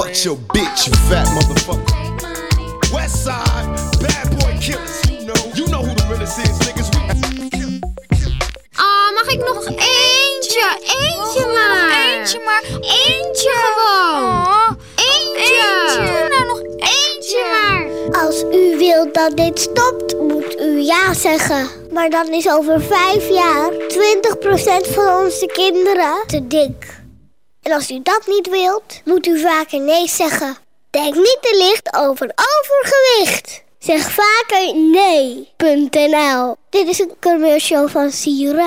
Fucked your bitch, you fat motherfucker. West side, bad boy killers. You know, you know who the realest is, niggas. Ah, mag ik nog eentje? Eentje maar. Eentje maar. Eentje gewoon. Oh, Eentje. Eentje. Doe nou nog eentje maar. Als u wilt dat dit stopt, moet u ja zeggen. Maar dan is over vijf jaar 20% van onze kinderen te dik. En als u dat niet wilt, moet u vaker nee zeggen. Denk niet te licht over overgewicht. Zeg vaker nee.nl. Dit is een commercial van Sira.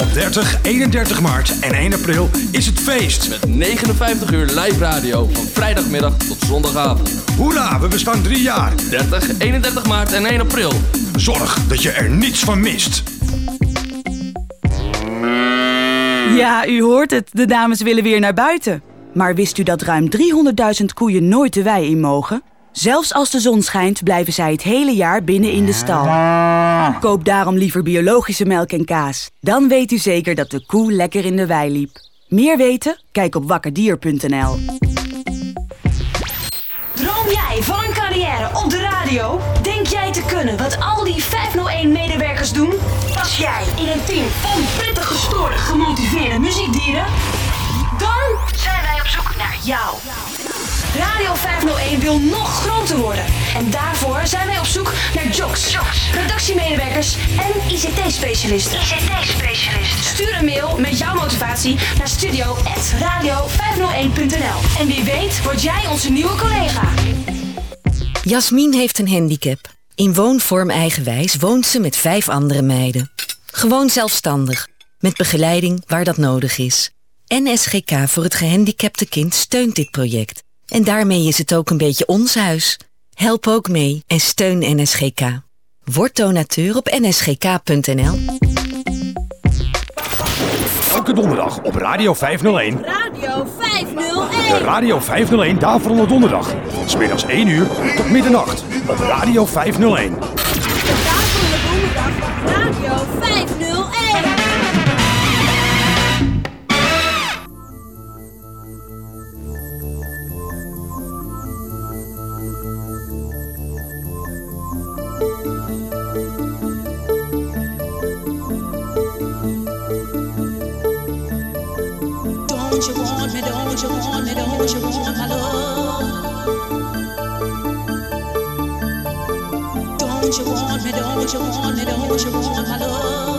Op 30, 31 maart en 1 april is het feest. Met 59 uur live radio van vrijdagmiddag tot zondagavond. Hoera, we bestaan drie jaar. 30, 31 maart en 1 april. Zorg dat je er niets van mist. Ja, u hoort het. De dames willen weer naar buiten. Maar wist u dat ruim 300.000 koeien nooit de wei in mogen? Zelfs als de zon schijnt, blijven zij het hele jaar binnen in de stal. Koop daarom liever biologische melk en kaas. Dan weet u zeker dat de koe lekker in de wei liep. Meer weten? Kijk op wakkerdier.nl. Droom jij van een carrière op de radio? Denk jij te kunnen wat al die 501-medewerkers doen? Pas jij in een team van prettig gestoorde, gemotiveerde muziekdieren? Dan zijn wij op zoek naar jou. Radio 501 wil nog groter worden. En daarvoor zijn wij op zoek naar jocks, redactiemedewerkers en ICT-specialisten. ICT-specialisten. Stuur een mail met jouw motivatie naar studio.radio501.nl. En wie weet word jij onze nieuwe collega. Jasmin heeft een handicap. In woonvorm eigenwijs woont ze met vijf andere meiden. Gewoon zelfstandig, met begeleiding waar dat nodig is. NSGK voor het gehandicapte kind steunt dit project. En daarmee is het ook een beetje ons huis. Help ook mee en steun NSGK. Word donateur op nsgk.nl. Elke donderdag op Radio 501. Radio 501. De Radio 501 Daverende Donderdag. Van 's middags 1 uur tot middernacht op Radio 501. Don't you want me, don't you want me, don't you want my love? Don't you want me, don't you want me, don't you want my love?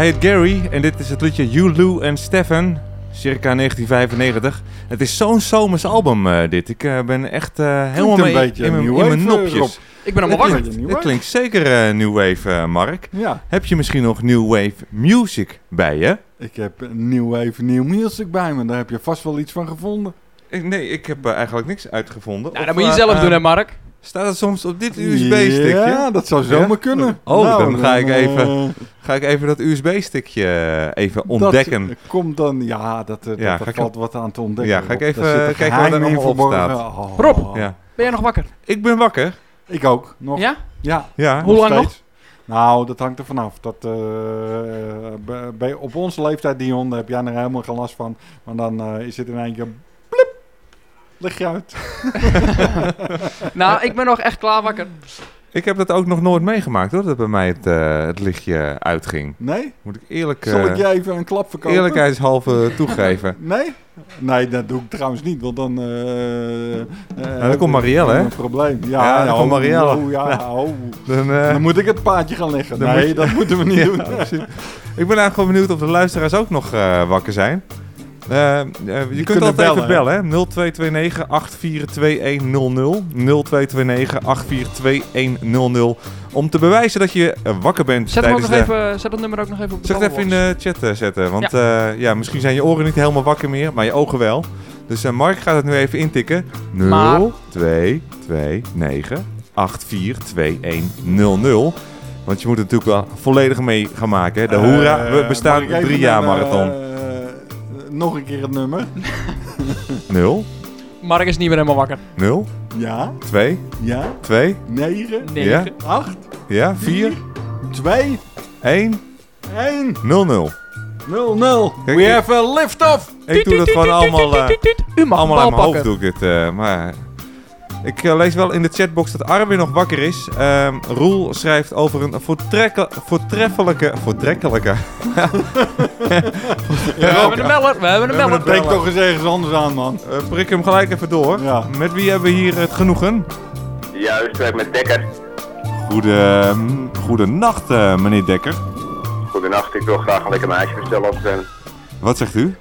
Hij heet Gary en dit is het liedje You, Lou en Stefan, circa 1995. Het is zo'n zomers album eh, dit. Ik eh, ben echt eh, helemaal een mee beetje in, mijn- new in mijn wave, nopjes. Rob. Ik ben helemaal Het wakker. New wave. klinkt zeker eh, new wave, Mark. Ja, Heb je misschien nog new wave music bij je? ik heb nieuw even nieuw music bij me. Daar heb je vast wel iets van gevonden. Ik, nee, ik heb eigenlijk niks uitgevonden. Nou, Of, dat moet je zelf doen, hè, Mark? Staat het soms op dit USB-stickje? Ja, dat zou zomaar Ja? kunnen. Oh, Nou, dan ga ik eh, even- Ga ik even dat USB-stickje eh, even ontdekken. Dat komt dan, ja, dat, eh, Ja, dat, ik- valt wat aan te ontdekken. Ja, ga ik even kijken wat er allemaal op staat. Oh. Rob. Ja. Ben jij nog wakker? Ik ben wakker. Ik ook, nog. Ja? Ja. Ja. Hoe lang nog? Nou, dat hangt er vanaf. Dat, eh, bij- op onze leeftijd, Dion, daar heb jij er helemaal geen last van. Maar dan eh, is het in één keer... Lig je uit. Nou, ik ben nog echt klaar wakker. Ik heb dat ook nog nooit meegemaakt hoor, dat bij mij het, eh, het lichtje uitging. Nee? Moet ik eerlijk... Zal ik eh, je even een klap verkopen? Eerlijkheidshalve toegeven. Nee? Nee, dat doe ik trouwens niet, want dan... eh eh, Nou, dan komt Marielle, hè? Een probleem. Ja, Ja, dan oh, komt Marielle. Oh, ja, Ja. oh. Dan, Dan moet ik het paadje gaan leggen. Nee, moet je- dat moeten we niet Ja, doen. Ik ben eigenlijk wel benieuwd of de luisteraars ook nog eh, wakker zijn. Eh, eh, je kunt altijd even bellen, bellen, hè? 0229 842100. 0229 842100. Om te bewijzen dat je eh, wakker bent Zet, hem ook tijdens nog de... even, zet dat nummer ook nog even op de ik het even in de chat zetten? Want ja. ja, misschien zijn je oren niet helemaal wakker meer, maar je ogen wel. Dus Mark gaat het nu even intikken. Maar- 0229 842100. Want je moet er natuurlijk wel volledig mee gaan maken. Hè? De Hoera, we bestaan drie jaar marathon. Nog een keer het nummer. 0, Mark is niet meer helemaal wakker. 0, Ja, 2, ja, 2, 9, ja, 8, ja, 4, 2, 1, 1, 0, 0. 0, 0. Kijk, We ik- have a lift-off. Ik doe dat gewoon allemaal, eh, U mag allemaal bal mijn hoofd pakken. doe ik dit. eh, maar ik eh, lees wel in de chatbox dat Arwin nog wakker is. Ehm, Roel schrijft over een voortrekke, voortreffelijke... Voortrekkelijke... We hebben een beller, we hebben een beller. Denk toch eens ergens anders aan, man. Eh, prik hem gelijk even door. Ja. Met wie hebben we hier het genoegen? Juist, werk met Dekker. Goede, goede nacht, eh, meneer Dekker. Goedenacht, ik wil graag een lekker meisje bestellen als ik ben. Wat zegt u?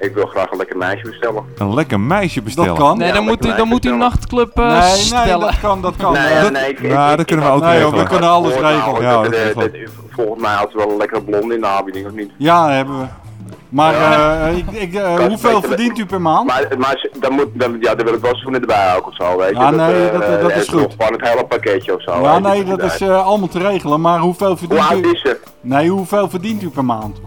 Ik wil graag een lekker meisje bestellen. Een lekker meisje bestellen. Dat kan. Nee, Ja, dan moet, u, dan moet u nachtclub eh, nee, nee, stellen. dat kan, dat kan. Nee, ja, nee, ik, nou, ik- dat kunnen ik we ook Nee, regelen. we kunnen alles regelen. Ja, dat dat Volgens mij had ze wel een lekkere blonde in de aanbieding, of niet? Ja, hebben we. Maar Ja. eh, ik, ik, eh, hoeveel verdient u per maand? Maar, maar dan, moet, dan, ja, dan wil ik wel schoenen erbij ook of zo, weet je. Ja, nee, dat- dat is goed. Gewoon het hele pakketje of zo. Ja, nee, dat is eh, allemaal te regelen. Maar hoeveel Hoe verdient oud u? is ze? Nee, hoeveel verdient u per maand?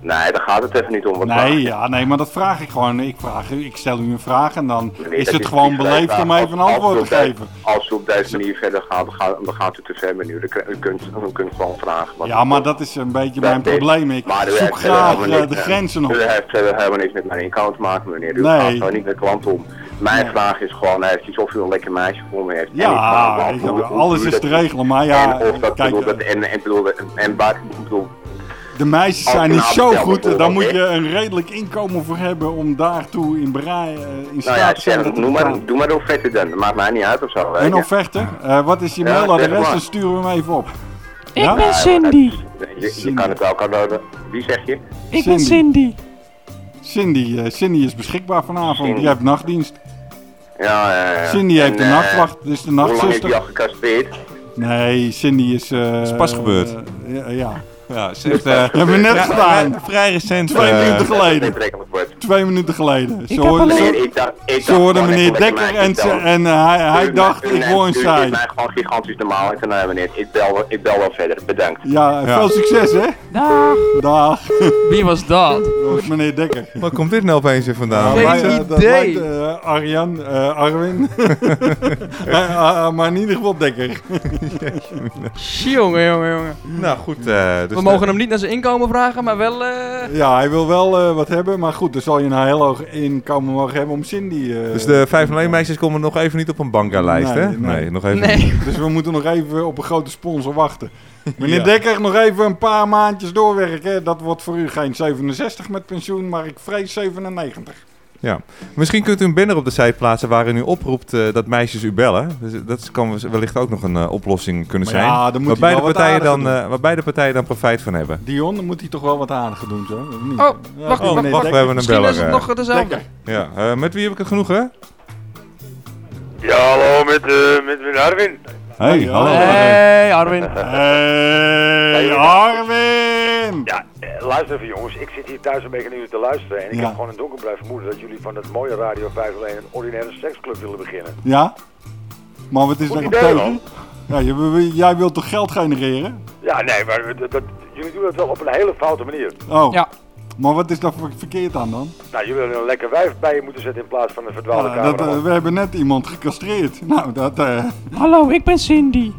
Nee, daar gaat het even niet om. Wat Nee, ja, nee, maar dat vraag ik gewoon. Ik, vraag, u- ik stel u een vraag en dan Nee, is het gewoon beleefd om even een antwoord te geven. Als we op deze manier verder gaat, dan gaat u te ver met u. U kunt, u kunt gewoon vragen. Ja, u maar dat is een beetje mijn probleem. Ik Maar u zoek graag eh, de eh, grenzen op. U heeft helemaal niks met mijn inkomen te maken, meneer. U Nee. gaat gewoon niet met klant om. Mijn vraag is gewoon eventjes of u een lekker meisje voor me heeft. Ja, alles u is te regelen, maar ja, En of dat kijk, bedoel, dat, en, en, bedoel, en bedoel, De meisjes zijn niet nou zo goed, daar bijvoorbeeld, moet je een redelijk inkomen voor hebben om daartoe in, berei, eh, in nou staat ja, te zijn. noem maar, doe maar de offerte dan. Dat maakt mij niet uit of zo, Een je. offerte? Eh, wat is je Ja, mailadres? Dan sturen we hem even op. Ik Ja? ben Cindy. Je, je kan het ook aan de... Wie zeg je? Ik ben Cindy. Cindy, eh, Cindy is beschikbaar vanavond. Cindy. Die heeft nachtdienst. Ja, ja, ja. Cindy heeft En, de eh, nachtwacht, dus de Hoe lang heeft nachtzuster. hij al gecastreerd? Nee, Cindy is... eh, Is pas gebeurd. eh, ja, ja. Ja, ze heeft... eh, Hebben we net ja, gedaan. eh, Vrij recent. Twee eh, minuten geleden. Betrekkelijk wordt. Twee minuten geleden. Ik Ze hoorde, alleen- ze, Meneer, ik ik Dekker en, ze, en eh, hij, hij dacht, ik word een saai. geeft mij gewoon gigantisch normaal. Ik zei, nee meneer, ik bel, ik bel wel verder. Bedankt. Ja, Ja. veel succes hè. Dag. Dag. Wie was dat? Dat was meneer Dekker. Waar komt dit nou opeens weer vandaan? Geen maar, eh, dat idee. lijkt, eh, Arjan, eh, Arwin. Eh, eh, maar in ieder geval Dekker. Jongen, jongen, jongen. Nou goed, eh, dus We mogen hem niet naar zijn inkomen vragen, maar wel... eh, Ja, hij wil wel eh, wat hebben, maar goed, dan zal je een heel hoog inkomen mogen hebben om Cindy. eh, Dus de 5 alleen meisjes komen nog even niet op een banka-lijst, Nee, hè? nee. Nee, nog even Nee. Dus we moeten nog even op een grote sponsor wachten. Meneer Ja. Dekker, nog even een paar maandjes doorwerken. Dat wordt voor u geen 67 met pensioen, maar ik vrees 97. Ja. Misschien kunt u een banner op de site plaatsen waarin u oproept eh, dat meisjes u bellen. Dus dat kan wellicht ook nog een eh, oplossing kunnen Maar zijn. ja, dan moet waar, beide partijen dan, aardiger eh, waar beide partijen dan profijt van hebben. Dion, dan moet hij toch wel wat aardiger doen, zo? Niet? Oh, Ja, wacht, wacht, we hebben een Misschien beller. is het eh. nog dezelfde. Dekker. Ja, eh, met wie heb ik het genoeg, hè? Ja, hallo, met, eh met meneer Arwin. Hey, hallo. Hey, Arwin. Hey, Arwin! Ja, eh, luister even jongens, ik zit hier thuis een beetje naar jullie te luisteren en ik Ja. heb gewoon een donkerbruid vermoeden dat jullie van dat mooie Radio 501 een ordinaire seksclub willen beginnen. Ja? Maar wat is idee, tegen? Ja, je- jij wilt toch geld genereren? Ja, nee, maar dat, dat- jullie doen het wel op een hele foute manier. Oh. Ja. Maar wat is daar ver- verkeerd aan dan? Nou, jullie willen een lekker wijf bij je moeten zetten in plaats van een verdwaalde Ja, dat, eh, we hebben net iemand gecastreerd. Nou, dat... eh, Hallo, ik ben Cindy.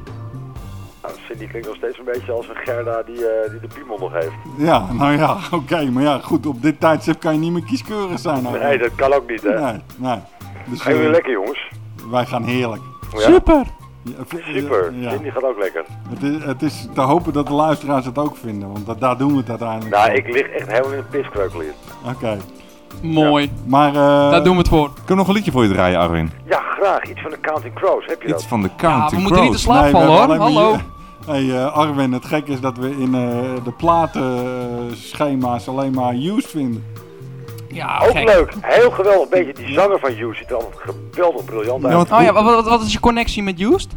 Nou, Cindy klinkt nog steeds een beetje als een Gerda die, eh, die de piemel nog heeft. ja, nou ja, oké. maar ja, goed, op dit tijdstip kan je niet meer kieskeurig zijn. Arwin. Nee, dat kan ook niet, hè. Nee, nee. Dus, Gaan jullie lekker, jongens? Wij gaan heerlijk. Ja? Super. Ja, Super, ja. Cindy gaat ook lekker. Het is, het is te hopen dat de luisteraars het ook vinden, want dat, daar doen we het uiteindelijk Nou, voor. ik lig echt helemaal in een piskreukel hier. Oké. Mooi. Maar... eh, Daar doen we het voor. Ik kan nog een liedje voor je draaien, Arwin. Ja, graag. Iets van de Counting Crows. Heb je dat? Iets van de Ja, Counting we moeten niet te Crows. slaap Nee, we vallen hoor. Hallo. hier- Hey eh, Arwin, het gekke is dat we in eh, de platenschema's alleen maar used vinden. Ja, Ook gek. leuk. Heel geweldig. Beetje die zanger van You ziet er altijd geweldig briljant uit. Oh ja, wat, wat, wat is je connectie met Used?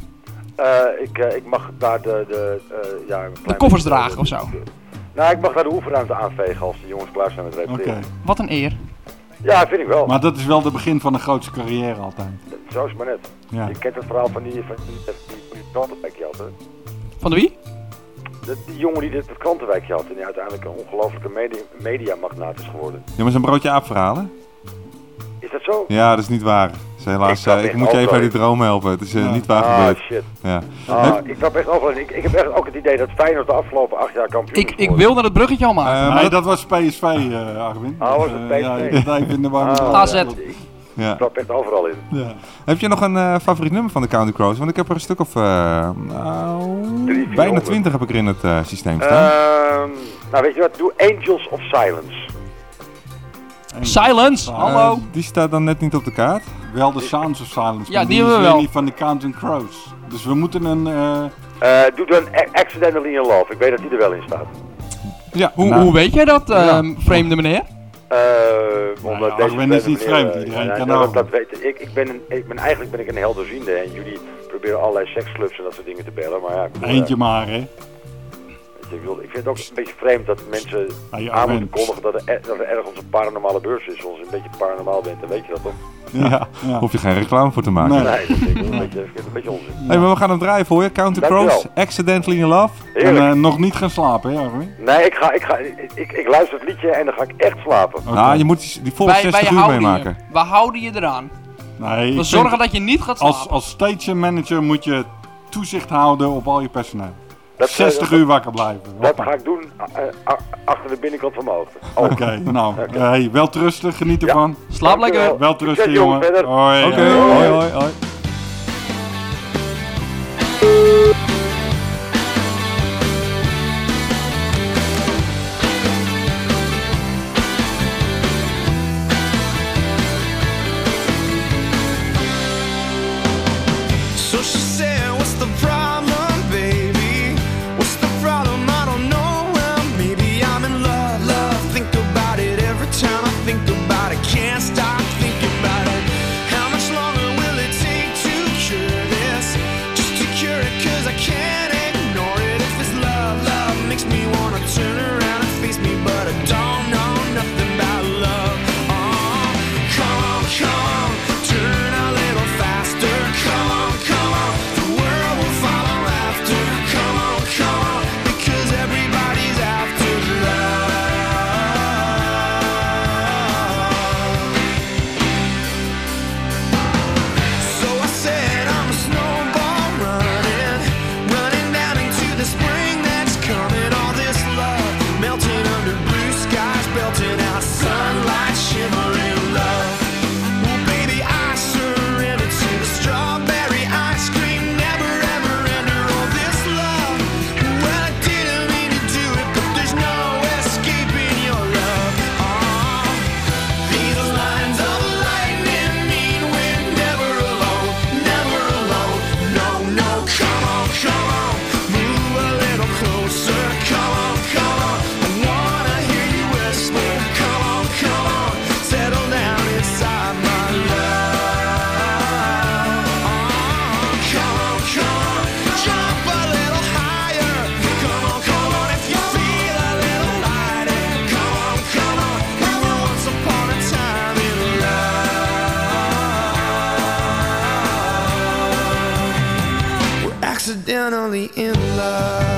Eh, ik, eh, ik mag daar de, de, eh, ja, een De koffers dragen of zo. Nou, ik mag daar de oefenruimte aanvegen als de jongens klaar zijn met Oké. repeteren. Wat een eer. Ja, vind ik wel. Maar dat is wel de begin van een grootste carrière altijd. Zo is het maar net. Ja. Je kent het verhaal van die, van die, van die, van die? Van wie? De, die jongen die dit het krantenwijkje had en die uiteindelijk een ongelofelijke media, mediamagnaat is geworden. Ja, maar zijn broodje aap verhalen? Is dat zo? Ja, dat is niet waar. Dus helaas, Ik eh, ik moet je even uit die droom helpen. Het is eh, Ja. niet waar Ah, gebeurd. shit. Ja. Ah, ik snap echt overal. Ik, ik heb echt ook het idee dat Feyenoord de afgelopen acht jaar kampioen Ik, is ik geworden. wilde het bruggetje al maken. Eh, maar nee, dat- dat was PSV, eh Arwin. Ah, was het PSV? ja, ik in de Ah, AZ. Ik ja. trap echt overal in. Ja. Heb je nog een eh, favoriet nummer van de County Crows? Want ik heb er een stuk of eh, nou, Drie, bijna twintig heb ik er in het eh, systeem staan. Ehm, nou, weet je wat? Doe Angels of Silence. Silence, hallo. Die staat dan net niet op de kaart. Wel de Sounds of Silence. Ja, die hebben we wel. niet van de Counting Crows. Dus we moeten een... eh, Eh, doe dan Accidentally in Love. Ik weet dat die er wel in staat. Ja, Hoe, nou, hoe weet jij dat, ehm, vreemde meneer? Eh, omdat ja, deze is niet vreemd, eh, iedereen ja, kan nou, dat, dat weet ik. Ik ben, een, ik ben eigenlijk ben ik een helderziende en jullie proberen allerlei seksclubs en dat soort dingen te bellen. Maar ja, bedoel, eentje ja, maar, hè. Ik, bedoel, ik vind het ook een beetje vreemd dat mensen Ah, ja, aan moeten kondigen dat er, er- dat er ergens een paranormale beurs is. Als je een beetje paranormaal bent, dan weet je dat toch? ja, Ja. hoef je geen reclame voor te maken. Nee. Nee, dat vind ik een beetje, een beetje onzin. Hey, maar we gaan hem draaien voor je. County Dankjewel. Crows, Accidentally in Love. En eh, nog niet gaan slapen, hè? Nee, ik, ga, ik, ga, ik, ik, ik luister het liedje en dan ga ik echt slapen. Oké. Nou, je moet die, volle Wij, 60 wij uur houden meemaken. je. We houden je eraan. Nee, We vind- zorgen dat je niet gaat slapen. als, als station manager moet je toezicht houden op al je personeel. Dat, eh, 60 dat- uur wakker blijven. Dat ga ik doen eh, a- achter de binnenkant van mijn hoofd. Oké, nou, eh, hey, wel rustig, geniet Ja. ervan. Slaap lekker. Wel Succes, jongen. Hoi. Oké, hoi. hoi, hoi, in love.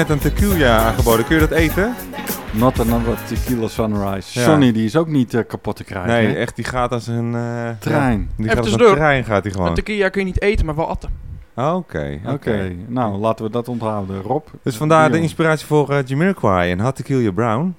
Net een tequila aangeboden. Kun je dat eten? Not another tequila sunrise. Ja. Sonny, die is ook niet eh, kapot te krijgen. Nee, hè? echt, die gaat als een... eh, Trein. ja, die Even gaat als een trein gaat die gewoon. Een tequila kun je niet eten, maar wel atten. Oké, Oké, nou laten we dat onthouden. Rob? Dus vandaar de inspiratie voor eh, Jamiroquai en Hot Tequila Brown.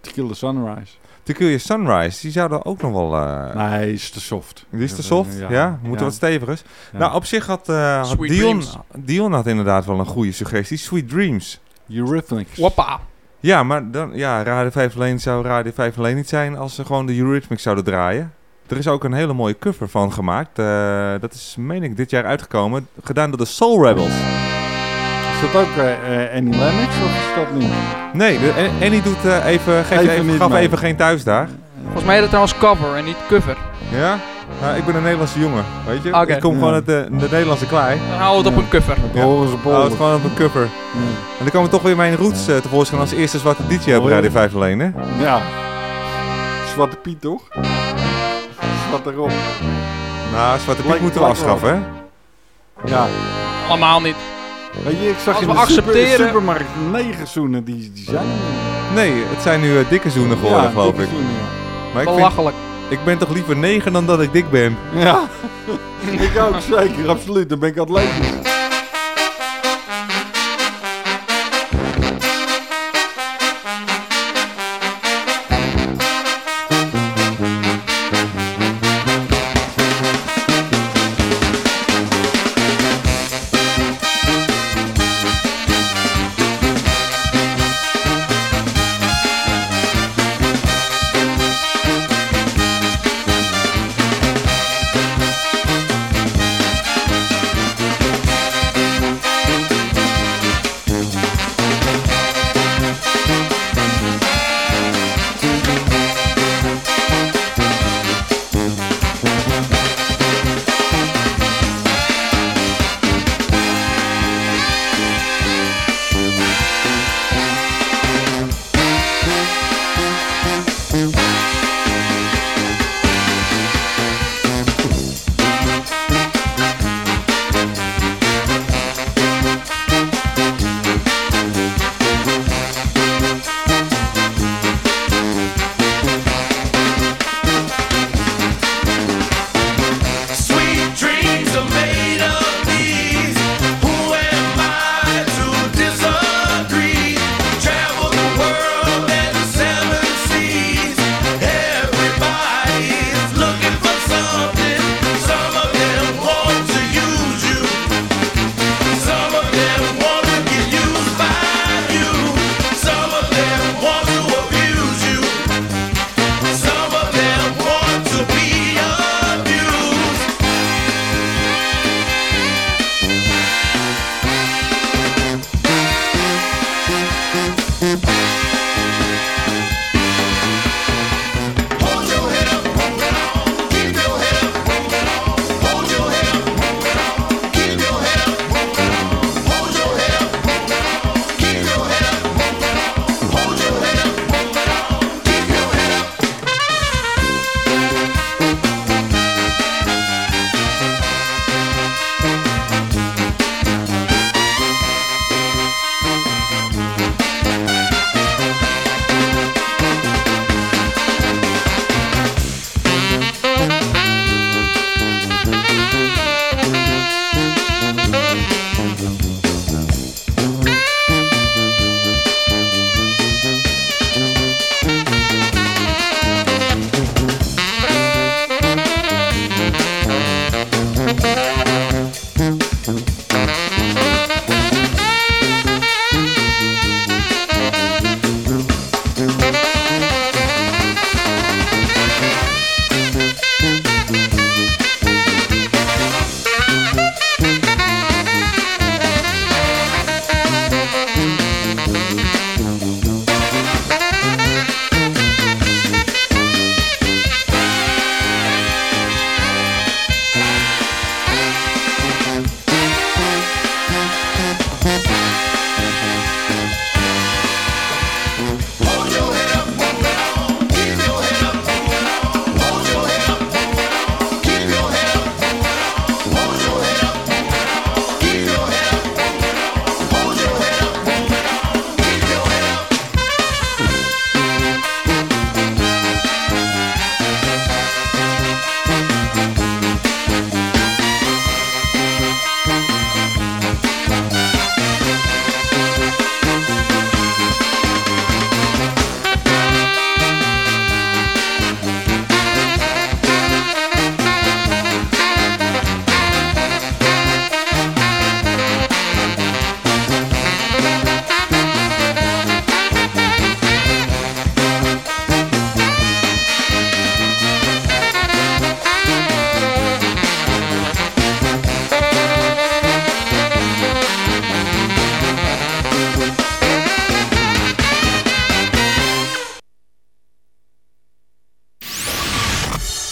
Tequila sunrise. Tequila Sunrise, die zouden ook nog wel... eh, Nee, is te soft. Die is te soft, ja? ja. Moeten Ja. wat stevigers. Ja. Nou, op zich had, eh, had Dion, Dreams. Dion had inderdaad wel een goede suggestie. Sweet Dreams. Eurythmics. Wappa. Ja, maar dan, ja, Radio 5 alleen zou Radio 5 alleen niet zijn als ze gewoon de Eurythmics zouden draaien. Er is ook een hele mooie cover van gemaakt. Eh, dat is, meen ik, dit jaar uitgekomen. Gedaan door de Soul Rebels. Is dat ook eh, eh, Annie Lennox of is dat niet? Nee, de, die doet eh, even, geef Even gaf mee. even geen thuis daar. Volgens mij is het trouwens cover en niet cover. Ja? Nou, ik ben een Nederlandse jongen, weet je? Ik kom Ja. gewoon uit de, de Nederlandse klei. Dan hou het op een cover. Ja. horen ze Hou het gewoon op een cover. En dan komen toch weer mijn roots eh, tevoorschijn als eerste zwarte DJ op Oh. Radio 5 alleen, hè? Ja. Zwarte Piet, toch? Zwarte Rob. Nou, Zwarte Piet moeten we afschaffen, hè? Ja. Allemaal niet. Weet je, ik zag Als in we de super- accepteren- supermarkt negerzoenen, die, die zijn. Nee, het zijn nu eh, dikke zoenen geworden, Ja, geloof dikke ik. zoenen, ja. Maar ik, vind, Belachelijk. Ik ben toch liever negen dan dat ik dik ben. Ja, ik ook zeker, absoluut. Dan ben ik atletisch.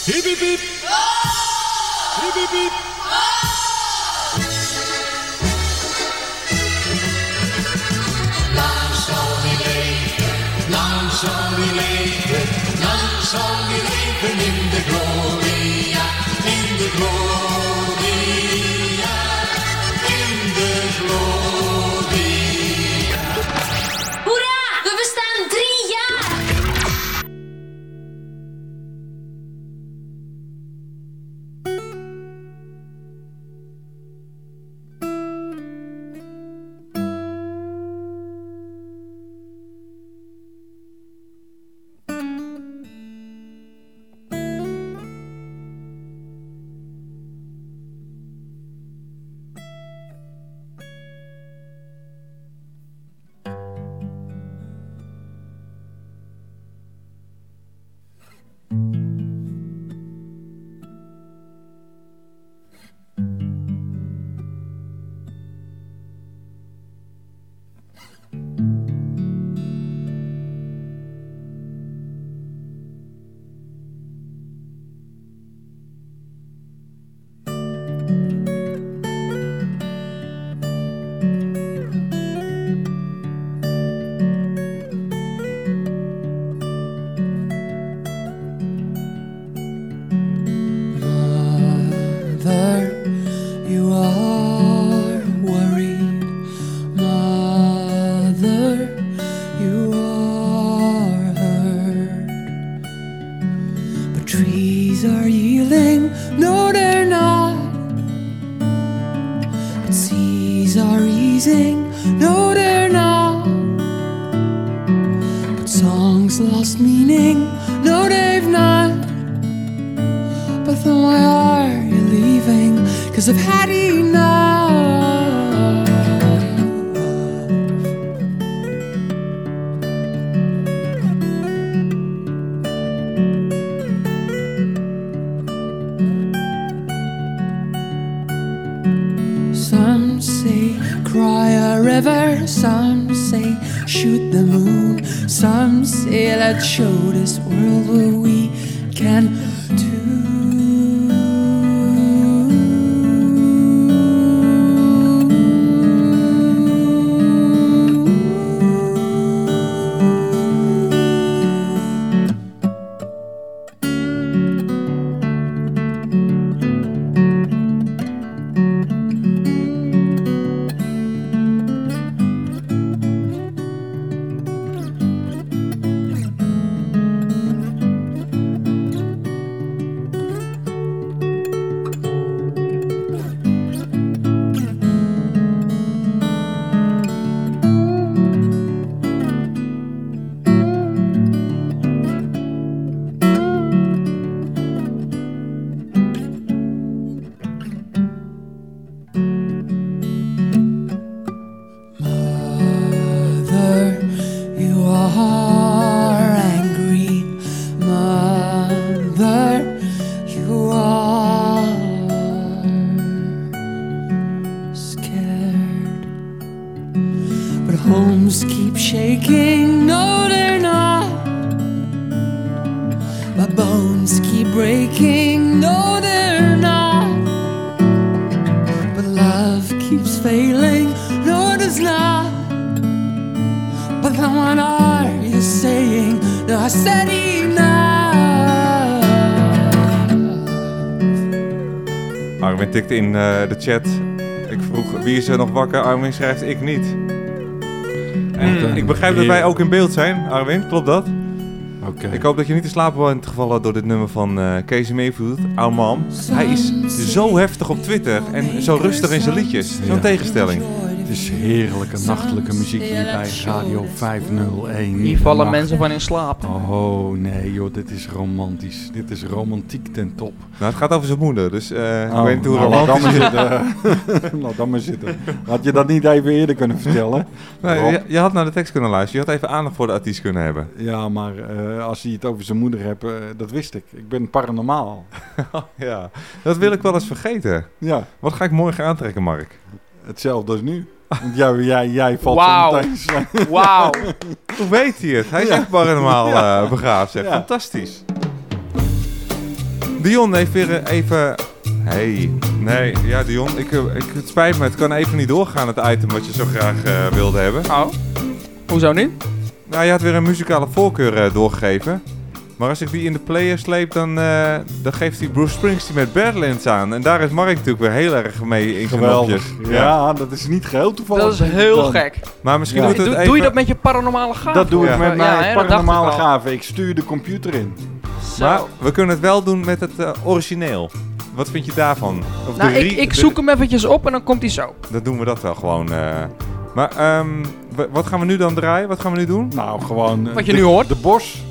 Hip hip hip. Oh! Hip hip hip. Oh! Lang zal die leven, lang zal die leven, lang zal die leven in de gloria, in de gloria. Keeps failing. No, it does not. But then what are you saying? No, I said enough. Armin tikte in eh, de chat. Ik vroeg wie is er nog wakker? Armin schrijft ik niet. En Oké. ik begrijp dat wij ook in beeld zijn, Armin. Klopt dat? Ik hoop dat je niet te slapen bent gevallen door dit nummer van eh Casey Mayfield, Our Mom. Hij is zo heftig op Twitter en zo rustig in zijn liedjes. Zo'n Ja. tegenstelling. Het is heerlijke nachtelijke muziek hier bij Radio 501. Hier vallen Nacht. mensen van in slaap. Oh nee joh, dit is romantisch. Dit is romantiek ten top. Nou, het gaat over zijn moeder, dus eh, ik Oh, weet niet hoe nou, laat dan romantisch maar zitten. laat dan maar zitten. Had je dat niet even eerder kunnen vertellen? Nee, je had naar de tekst kunnen luisteren. Je had even aandacht voor de artiest kunnen hebben. Ja, maar eh, als hij het over zijn moeder hebt, eh, dat wist ik. Ik ben paranormaal. ja, dat wil ik wel eens vergeten. Ja. Wat ga ik morgen aantrekken, Mark? Hetzelfde als nu. Want jij, jij, valt meteen sla- Wauw. Hoe weet hij het? Hij is Ja. echt paranormaal Ja. eh, begaafd, zeg. Ja. Fantastisch. Dion heeft weer even Hey, nee, ja Dion, ik, eh, ik, het spijt me, het kan even niet doorgaan, het item wat je zo graag eh, wilde hebben. Oh, hoezo niet? Nou, je had weer een muzikale voorkeur doorgegeven. Maar als ik die in de player sleep, dan, eh, dan geeft hij Bruce Springsteen met Badlands aan. En daar is Mark natuurlijk weer heel erg mee in Geweldig. knopjes. Ja, dat is niet geheel toevallig. Dat is heel dan. gek. Maar misschien Ja. moeten we Doe, het doe je even- dat met je paranormale gaven? Dat doe ik met mijn paranormale al. gaven. Ik stuur de computer in. Maar we kunnen het wel doen met het eh, origineel. Wat vind je daarvan? Of Nou, ik, ik de- zoek hem eventjes op en dan komt hij zo. Dan doen we dat wel gewoon. eh. Maar ehm, wat gaan we nu dan draaien? Wat gaan we nu doen? Nou, gewoon... Wat je de- nu hoort. De bos.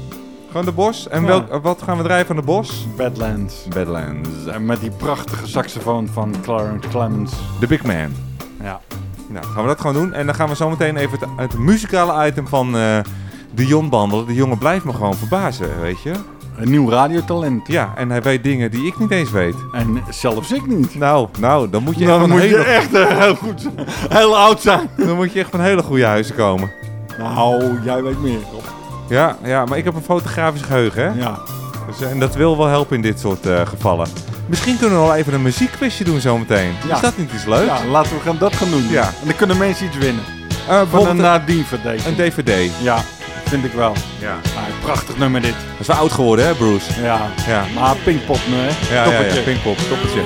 Gewoon de bos. En Ja. welk, wat gaan we draaien van de bos? Badlands. Badlands. En met die prachtige saxofoon van Clarence Clemens. The Big Man. Ja. Nou, gaan we dat gewoon doen. En dan gaan we zo meteen even het, het muzikale item van eh Dion behandelen. De jongen blijft me gewoon verbazen, weet je. Een nieuw radiotalent. Ja, en hij weet dingen die ik niet eens weet. En zelfs ik niet. Nou, nou, dan moet je Dan echt van moet je hele, echt eh, heel goed, heel oud zijn. dan moet je echt van hele goede huizen komen. Nou, jij weet meer. Rob. Ja, ja, maar ik heb een fotografisch geheugen, hè? Ja. Dus, eh, en dat wil wel helpen in dit soort eh, gevallen. Misschien kunnen we wel even een muziekquizje doen zometeen. Ja. Is dat niet iets leuks? Ja, laten we gaan dat gaan doen. Ja. En dan kunnen mensen iets winnen. Eh, Van een nadien verdediging. een DVD. Ja, vind ik wel. Ja. Ah, prachtig nummer dit. Dat is wel oud geworden, hè, Bruce? Ja. Ja. Maar Pinkpop, hè? Ja, ja, ja, Pinkpop, toppertje.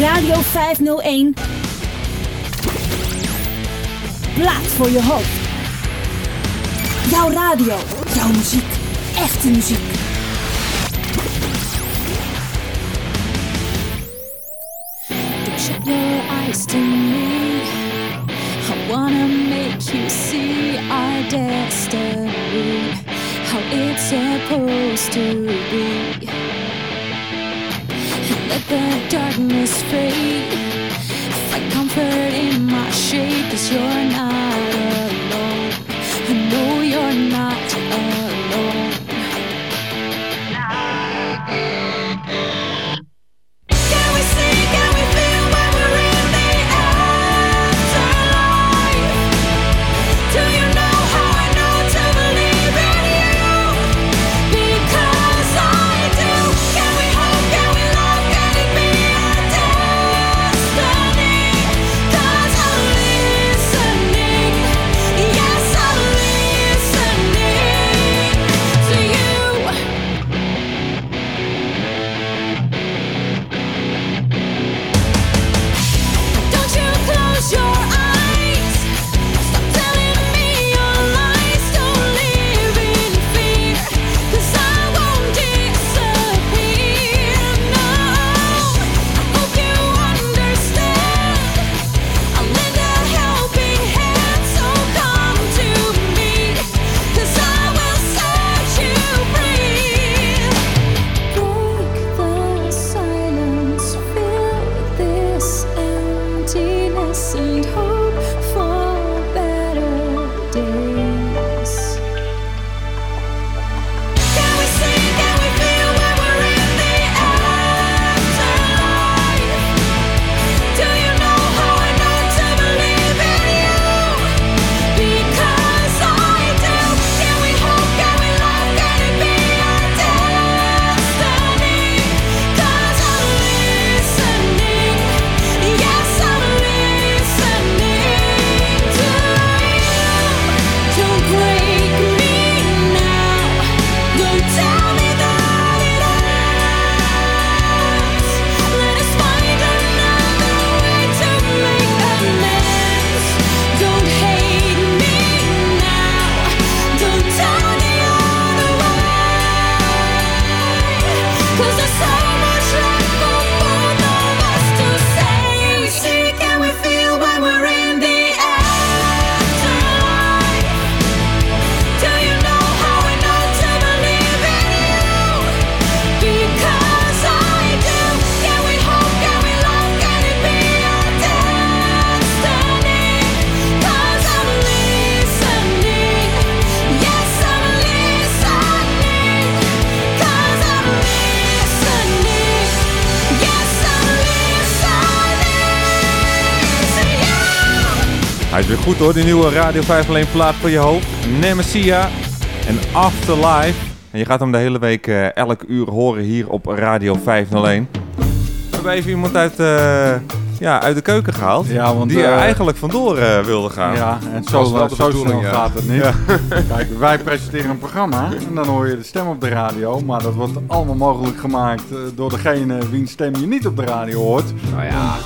Radio 501 Plaat voor je hoofd. Jouw radio, jouw muziek, echte muziek. Shut your eyes to me. I wanna make you see our destiny, how it's supposed to be. The darkness fade. Find comfort in my shade, cause you're not goed hoor, die nieuwe Radio 501 plaat voor je hoofd. Nemesia en Afterlife. En je gaat hem de hele week eh, elk uur horen hier op Radio 501. We hebben even iemand uit, eh, ja, uit de keuken gehaald. Ja, want, die er eh, eigenlijk vandoor eh, wilde gaan. Ja, en zo, zo snel ja. gaat het niet. Ja. Kijk, wij presenteren een programma en dan hoor je de stem op de radio. Maar dat wordt allemaal mogelijk gemaakt door degene wiens stem je niet op de radio hoort.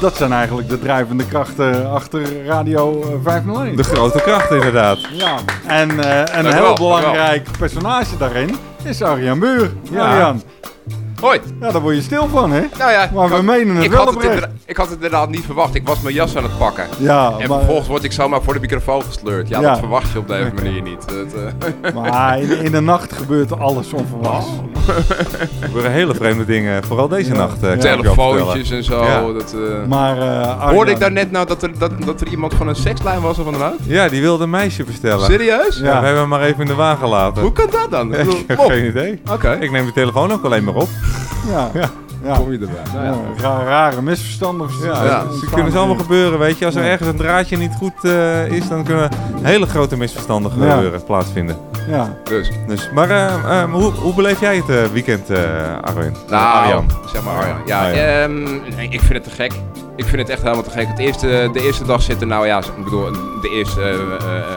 Dat zijn eigenlijk de drijvende krachten achter Radio eh, 501. De grote kracht inderdaad. Ja, en eh, een heel belangrijk personage daarin is Arjan Buur. Ja. Arjan. Hoi. Ja, daar word je stil van, hè? Nou ja, maar ik we had- menen het ik wel had het, ik had het inderdaad niet verwacht. Ik was mijn jas aan het pakken. Ja, en maar- vervolgens word ik zomaar voor de microfoon gesleurd. Ja, Ja. dat verwacht je op deze manier niet. Dat, eh, Maar in, in de nacht gebeurt alles onverwachts. Er gebeuren hele vreemde dingen, vooral deze nacht. eh, Telefoontjes en zo. Ja. Dat, eh, Maar, eh, Hoorde ik daar net nou dat er, dat, dat er iemand van een sekslijn was of van dan ook? Ja, die wilde een meisje verstellen. Serieus? Ja, we hebben hem maar even in de waan gelaten. Hoe kan dat dan? Ik heb op. geen idee. Oké. Ik neem de telefoon ook alleen maar op. Ja. ja. Ja. Kom je erbij? Nou ja. Ja, ra- rare misverstanden. Ja, ze kunnen ze allemaal gebeuren, weet je. Als er Ja. ergens een draadje niet goed eh, is, dan kunnen hele grote misverstanden Ja. gebeuren, plaatsvinden. Ja. Dus. dus maar eh, eh, hoe, hoe beleef jij het eh, weekend, Arjen? Nou, Arjan. zeg maar Arjan. Ja, Arjan. ehm, ik vind het te gek. Ik vind het echt helemaal te gek. Het eerste, de eerste dag zit er nou ja, ik bedoel, de eerste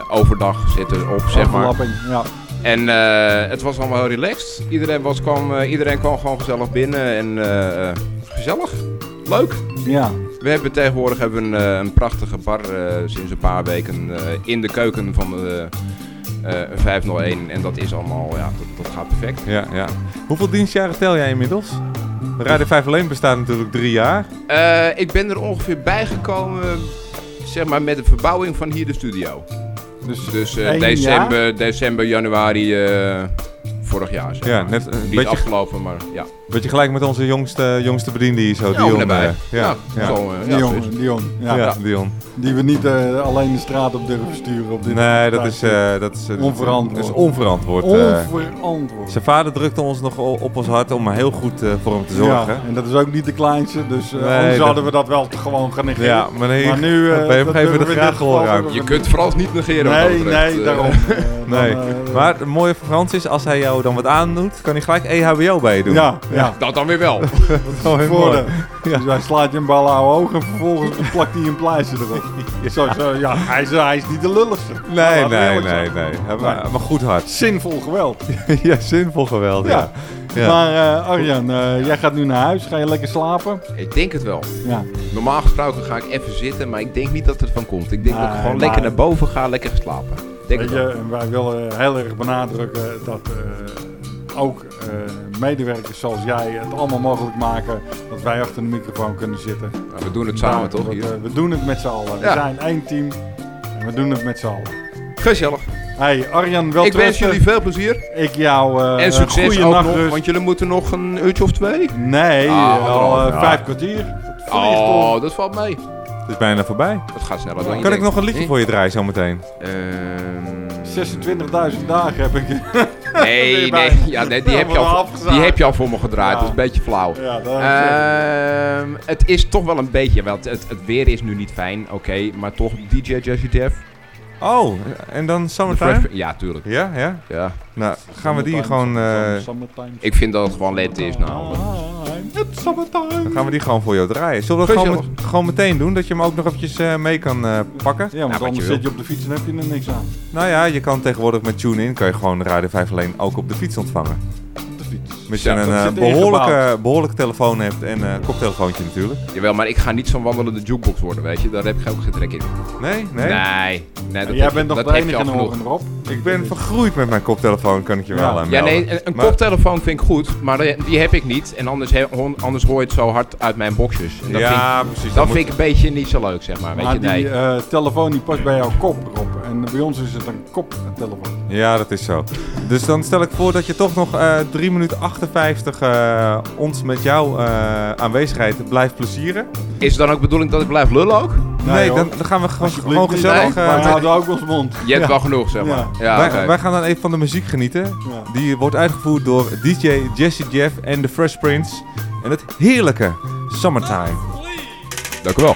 overdag zit er op, zeg maar. Ja. En het was allemaal heel relaxed. Iedereen, was, kwam, iedereen kwam gewoon gezellig binnen en gezellig. Leuk. Ja. We hebben tegenwoordig hebben een, een prachtige bar sinds een paar weken in de keuken van de eh, 501. En dat is allemaal, ja, dat, dat gaat perfect. Ja, ja. Hoeveel dienstjaren tel jij inmiddels? Radio 5 alleen bestaat natuurlijk drie jaar. Eh, ik ben er ongeveer bijgekomen, zeg maar, met de verbouwing van hier de studio. Dus, dus eh, december, december, januari eh, vorig jaar. Zeg Ja, maar. net een Niet beetje- afgelopen, maar ja. Beetje gelijk met onze jongste, jongste bediende hier zo, Ja, Dion. eh, ja, Ja, zo, eh, Dion. Dion. Ja. Ja, Dion. Die we niet eh, alleen de straat op durven sturen. Op dit Nee, dat is, eh, dat is, eh, onverantwoord. dat is onverantwoord. eh. Onverantwoord. Zijn vader drukte ons nog op ons hart om maar heel goed eh, voor hem te zorgen. Ja, en dat is ook niet de kleinste, dus eh, Nee, anders dat- hadden we dat wel gewoon genegeerd. Ja, maar nee, nu... eh, bij hem dat geven we er in graag dit gehoor geval aan. ook- Je kunt vooral niet negeren Nee, nee, Eh, daarom. Eh, dan, Nee, eh, maar het mooie van Frans is, als hij jou dan wat aandoet, kan hij gelijk EHBO bij je doen. Ja, ja. Dat dan weer wel. dat is mooi. Dus hij slaat je een bal oude oog en vervolgens plakt hij een pleister erop. Zo, zo, ja, hij is, hij is niet de lulligste. Nee, nee, nee, nee. Maar, maar goed hard. Zinvol geweld. ja, zinvol geweld, ja. ja. Maar eh, Arjan, eh, jij gaat nu naar huis. Ga je lekker slapen? Ik denk het wel. Ja. Normaal gesproken ga ik even zitten, maar ik denk niet dat het van komt. Ik denk dat ik gewoon maar- lekker naar boven ga, lekker slapen. Denk Weet het je, wel. en wij willen heel erg benadrukken dat eh, ook eh, medewerkers zoals jij het allemaal mogelijk maken dat wij achter de microfoon kunnen zitten. Nou, we doen het samen, toch, We, hier? eh, we doen het met z'n allen. We zijn één team en we doen het met z'n allen. Gezellig. Hey Arjan, wel Ik wens jullie veel plezier. Ik jou eh en succes goede ook nachtrust. nog, want jullie moeten nog een uurtje of twee. Nee, Ah, al eh, ja. vijf kwartier. Vliegt Oh, dat valt mee. Het is bijna voorbij. Dat gaat sneller dan je Kan ik denkt. nog een liedje voor je draaien zometeen? Ehm, 26.000 dagen heb ik. Nee, nee, ja, nee die, heb je al, afgezaagd. die heb je al voor me gedraaid. Ja. Dat is een beetje flauw. Ja, dat is Ehm, het is toch wel een beetje... Wel, het, het, het weer is nu niet fijn, oké. maar toch DJ Jazzy Jeff. Oh, en dan Summertime? Fresh- Ja, tuurlijk. Ja, ja? Ja. Nou, gaan we die gewoon... eh, Ik vind dat het gewoon lente is nou. It's summertime. dan gaan we die gewoon voor jou draaien. Zullen we dat gewoon, met- gewoon meteen doen? Dat je hem ook nog eventjes eh, mee kan eh, pakken? Ja, want je anders zit je op de fiets en heb je er niks aan. Nou ja, je kan tegenwoordig met TuneIn kan je gewoon Radio 5 alleen ook op de fiets ontvangen. Fiets. Mits je Ja, een eh, zit behoorlijke, ingebouwd. behoorlijke telefoon hebt en een koptelefoontje natuurlijk. Jawel, maar ik ga niet zo'n wandelende jukebox worden, weet je. Daar heb ik ook geen trek in. Nee, nee. Nee. nee dat Jij je- bent nog dat de heb je enige al in genoeg. ogen erop. Ik ben vergroeid met mijn koptelefoon, kan ik je Ja. wel aan Ja, nee, een, een Maar- koptelefoon vind ik goed, maar die die heb ik niet. En anders, he- hon- anders hoor je het zo hard uit mijn boxjes. En dat Ja, ik- precies. Dat Dan vind ik een beetje niet zo leuk, zeg maar. Weet Maar je, die nee. eh, telefoon die past bij jouw kop erop. En bij ons is het een koptelefoon. Ja, dat is zo. Dus dan stel ik voor dat je toch nog eh 3 minuten 58 eh, ons met jouw eh, aanwezigheid blijft plezieren. Is het dan ook bedoeling dat ik blijf lullen ook? Nee, dan, dan gaan we gewoon, gezellig... Nee, eh, houden ook ons mond. Je hebt Ja. wel genoeg, zeg maar. Ja. Ja, wij, wij gaan dan even van de muziek genieten. Ja. Die wordt uitgevoerd door DJ Jesse Jeff en The Fresh Prince. En het heerlijke Summertime. Dank u wel.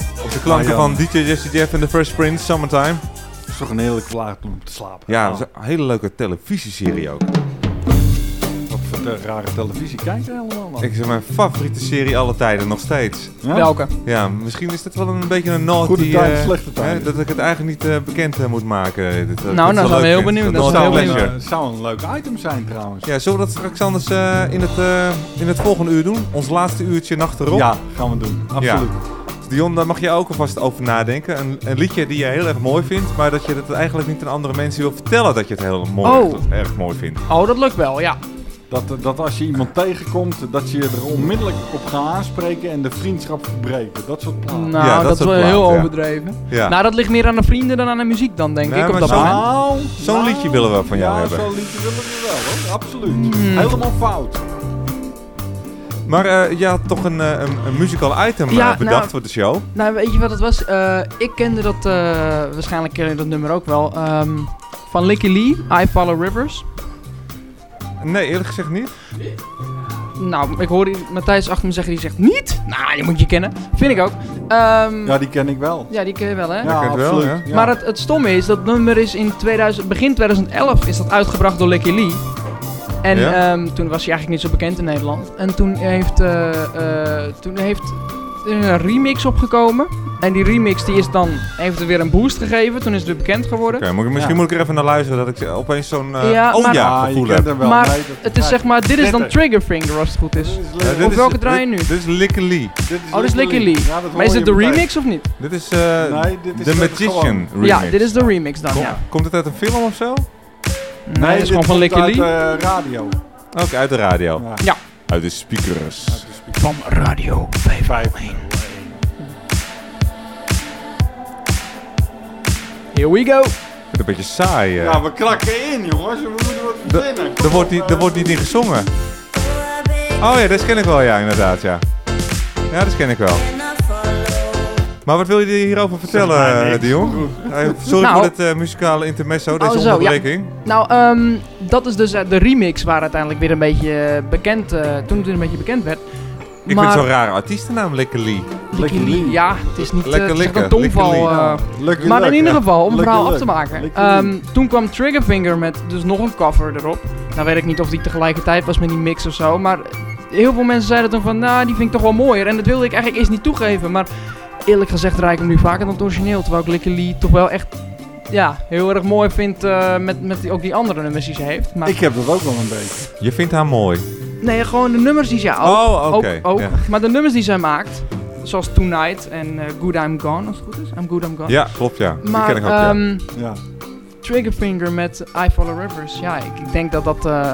De klanken van DJ Jesse Jeff en The First Prince, Summertime. Het is toch een heerlijke plaat om te slapen. Ja, dat is een hele leuke televisieserie ook. Wat voor de rare televisie kijk je helemaal? Ik zeg mijn favoriete serie alle tijden, nog steeds. Ja? Welke? Ja, misschien is dit wel een beetje een naughty... Goede tijden, eh, slechte tijden. hè, dat ik het eigenlijk niet eh, bekend eh, moet maken. Dit, Nou, dat nou wel zijn we heel benieuwd. Dat Dat pleasure. Het zou een leuk item zijn trouwens. Ja, zullen we dat straks anders eh, in, het, in het volgende uur doen? Ons laatste uurtje nacht erop? Ja, gaan we doen. Absoluut. Ja. Dion, daar mag je ook alvast over nadenken. Een, een liedje die je heel erg mooi vindt, maar dat je het eigenlijk niet aan andere mensen wil vertellen dat je het heel mooi, Oh. erg mooi vindt. Oh, dat lukt wel, ja. Dat, dat als je iemand tegenkomt, dat je er onmiddellijk op gaat aanspreken en de vriendschap verbreken. Dat soort platen. Nou, Ja, dat dat, is wel plaat, heel ja. overdreven. Ja. Nou, dat ligt meer aan de vrienden dan aan de muziek dan, denk Nee, ik, op dat zo- moment. Nou, Zo'n nou, liedje willen we van jou ja, hebben. zo'n liedje willen we wel hoor, absoluut. Hmm. Helemaal fout. Maar eh, je had toch een, eh, een, een musical item eh, Ja, bedacht nou- voor de show? Nou, weet je wat het was? Eh, ik kende dat, eh, waarschijnlijk ken je dat nummer ook wel, ehm, van Licky Lee, I Follow Rivers. Nee, eerlijk gezegd niet. Nou, ik hoorde Matthijs achter me zeggen, die zegt niet. Nou, die moet je kennen. Vind ik ook. Ehm, Ja, die ken ik wel. ja, die ken je wel, hè? Ja, wel, absoluut. ja. Ja. Maar het, het stomme is, dat nummer is in 2000, begin 2011 is dat uitgebracht door Licky Lee. En Ja? ehm, toen was hij eigenlijk niet zo bekend in Nederland. En toen heeft, eh, eh, toen heeft er een remix opgekomen. En die remix die is dan, heeft er weer een boost gegeven. Toen is het weer bekend geworden. Oké, moet ik- misschien Ja. moet ik er even naar luisteren dat ik opeens zo'n eh Ja, oh maar- ja Ah, je gevoel kent heb. hem wel. maar het is zeg maar, dit is dan Letter. Triggerfinger als het goed is. Ja, dit Of is- welke draai je nu? Dit, is Licky Lee. Oh, dit is Licky Lee. Ja, maar is het de remix of niet? Dit is eh Nee, dit is The Magician gewoon. remix. Ja, dit is de remix dan, Kom- ja. Komt het uit een film of zo? Nee, dat is dit gewoon van komt Licky uit, Lee. eh, radio. uit de radio. Ja. Ja. Uit de speakers. Van Radio 5. Vijf. Here we go. Het is een beetje saai. eh. Ja, we krakken in jongens. We moeten wat Er- verzinnen. Er wordt, niet, er wordt niet in gezongen. Oh ja, dat ken ik wel, ja, inderdaad, ja. Ja, dat ken ik wel. Maar wat wil je hierover vertellen, eh. Dion? Eh, Sorry Nou. voor het eh, muzikale intermezzo, deze Oh, zo, ja. onderbreking. Nou, ehm, dat is dus de remix waar uiteindelijk weer een beetje bekend, eh, toen het weer een beetje bekend werd. Ik maar, vind zo'n rare artiestennaam, Licky Lee. Licky Lee, ja, het is niet Lekker het is een tongval. Eh, Lucky maar in ieder geval, om het verhaal af te maken. Ehm, toen kwam Triggerfinger met dus nog een cover erop. Nou weet ik niet of die tegelijkertijd was met die mix of zo. Maar heel veel mensen zeiden toen van, nou die vind ik toch wel mooier. En dat wilde ik eigenlijk eerst niet toegeven. Maar eerlijk gezegd draai ik hem nu vaker dan het origineel. Terwijl ik Licky Lee toch wel echt ja, heel erg mooi vind eh, met, met die, ook die andere nummers die ze heeft. Maar, Ik heb dat ook wel een beetje. Je vindt haar mooi. Nee, gewoon de nummers die zij ook. Oh, oké, ook, ook. ja. Maar de nummers die zij maakt, zoals Tonight en eh, Good I'm Gone, als het goed is. I'm Good I'm Gone. Ja, klopt, ja. Die Maar, ken ik ook, ja. ehm, Ja. Triggerfinger met I Follow Rivers. Ja, ik, ik denk dat dat... eh,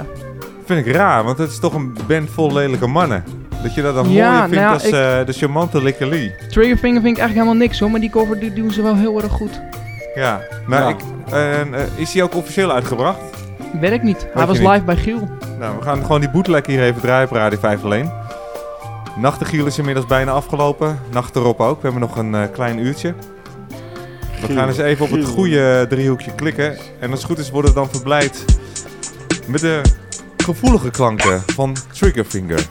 Vind ik raar, want het is toch een band vol lelijke mannen. Dat je dat dan Ja, mooier nou vindt ja, als ik- eh, de charmante Likke Lee. Triggerfinger vind ik eigenlijk helemaal niks hoor, maar die cover die doen ze wel heel erg goed. Ja, nou, Ja. Ik, en, eh, is die ook officieel uitgebracht? Weet ik niet. Hij was niet. live bij Giel. Nou, we gaan gewoon die bootleg hier even draaien op Radio 5 alleen. Nachtegiel is inmiddels bijna afgelopen. Nacht erop ook. We hebben nog een eh, klein uurtje. We Giel, gaan eens even op het goede driehoekje klikken. En als het goed is worden we dan verblijd met de gevoelige klanken van Triggerfinger.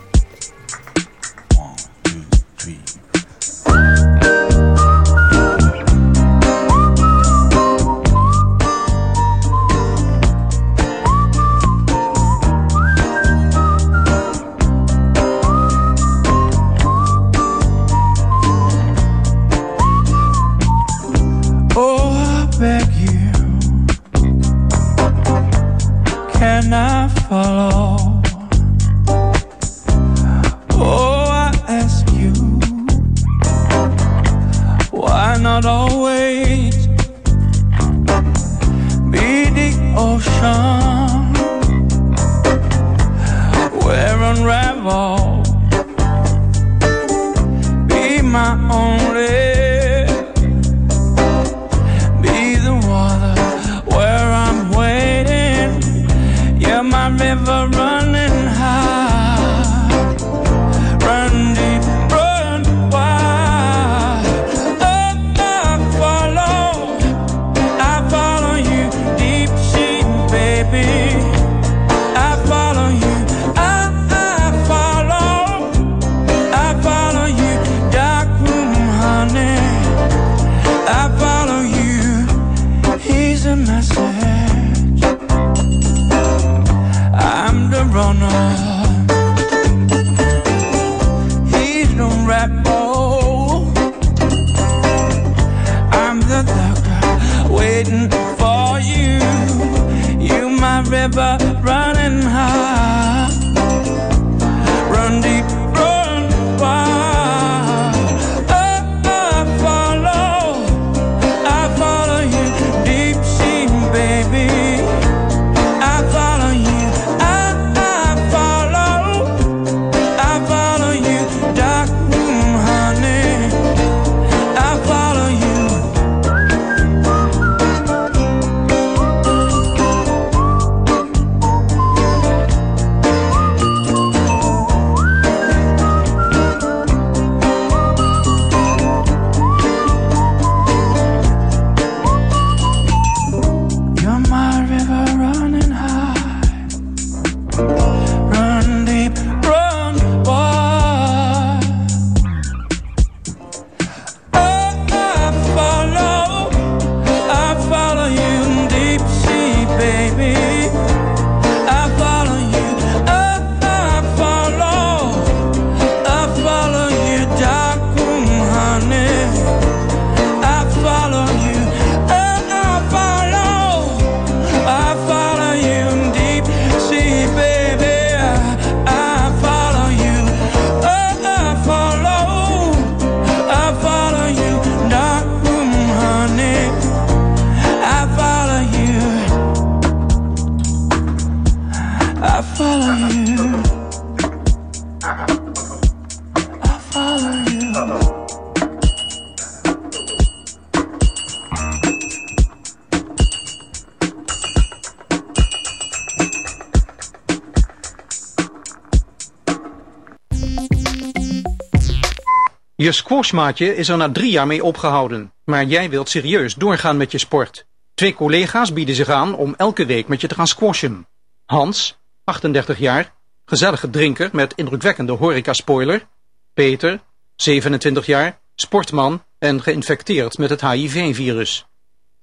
Je squashmaatje is er na drie jaar mee opgehouden, maar jij wilt serieus doorgaan met je sport. Twee collega's bieden zich aan om elke week met je te gaan squashen. Hans, 38 jaar, gezellige drinker met indrukwekkende horecaspoiler. Peter, 27 jaar, sportman en geïnfecteerd met het HIV-virus.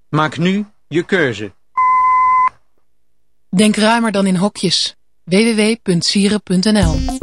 Maak nu je keuze. Denk ruimer dan in hokjes. www.sieren.nl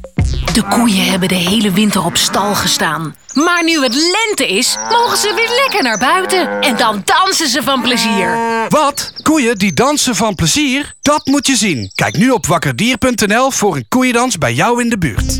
De koeien hebben de hele winter op stal gestaan. Maar nu het lente is, mogen ze weer lekker naar buiten. En dan dansen ze van plezier. Wat? Koeien die dansen van plezier? Dat moet je zien. Kijk nu op wakkerdier.nl voor een koeiendans bij jou in de buurt.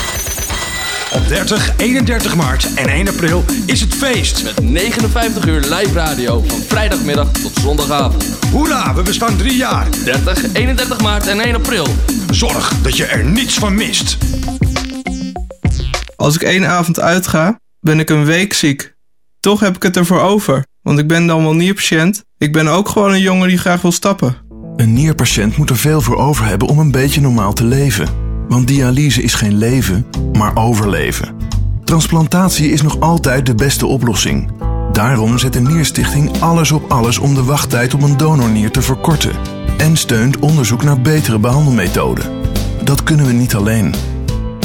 Op 30, 31 maart en 1 april is het feest. Met 59 uur live radio van vrijdagmiddag tot zondagavond. Hoera, we bestaan drie jaar. 30, 31 maart en 1 april. Zorg dat je er niets van mist. Als ik één avond uitga, ben ik een week ziek. Toch heb ik het ervoor over, want ik ben dan wel nierpatiënt. Ik ben ook gewoon een jongen die graag wil stappen. Een nierpatiënt moet er veel voor over hebben om een beetje normaal te leven. Want dialyse is geen leven, maar overleven. Transplantatie is nog altijd de beste oplossing. Daarom zet de Nierstichting alles op alles om de wachttijd op een donornier te verkorten. En steunt onderzoek naar betere behandelmethoden. Dat kunnen we niet alleen.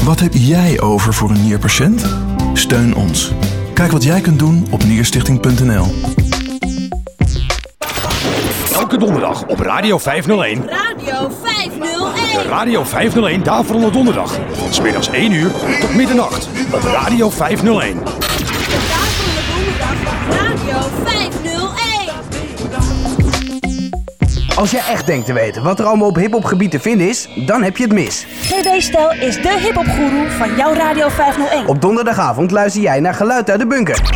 Wat heb jij over voor een nierpatiënt? Steun ons. Kijk wat jij kunt doen op nierstichting.nl. Elke donderdag op Radio 501. Radio 501. Radio 501 Daverende Donderdag. Van 's middags 1 uur tot middernacht. Op Radio 501. Radio 501. Als jij echt denkt te weten wat er allemaal op hiphopgebied te vinden is, dan heb je het mis. GB Stel is de hiphopgoeroe van jouw Radio 501. Op donderdagavond luister jij naar Geluid uit de Bunker.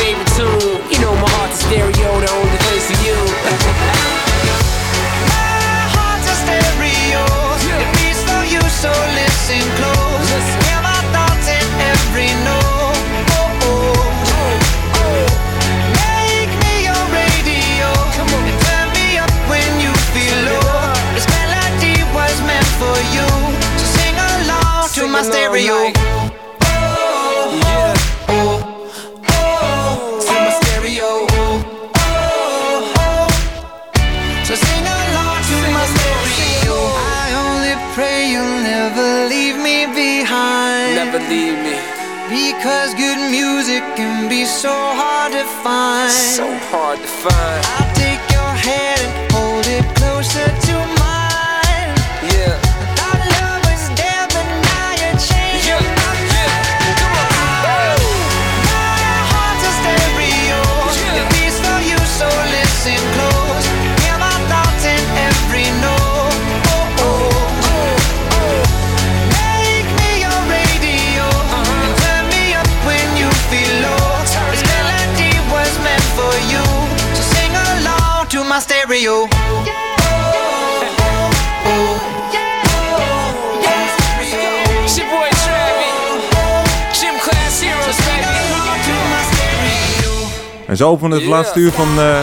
laatste uur van eh,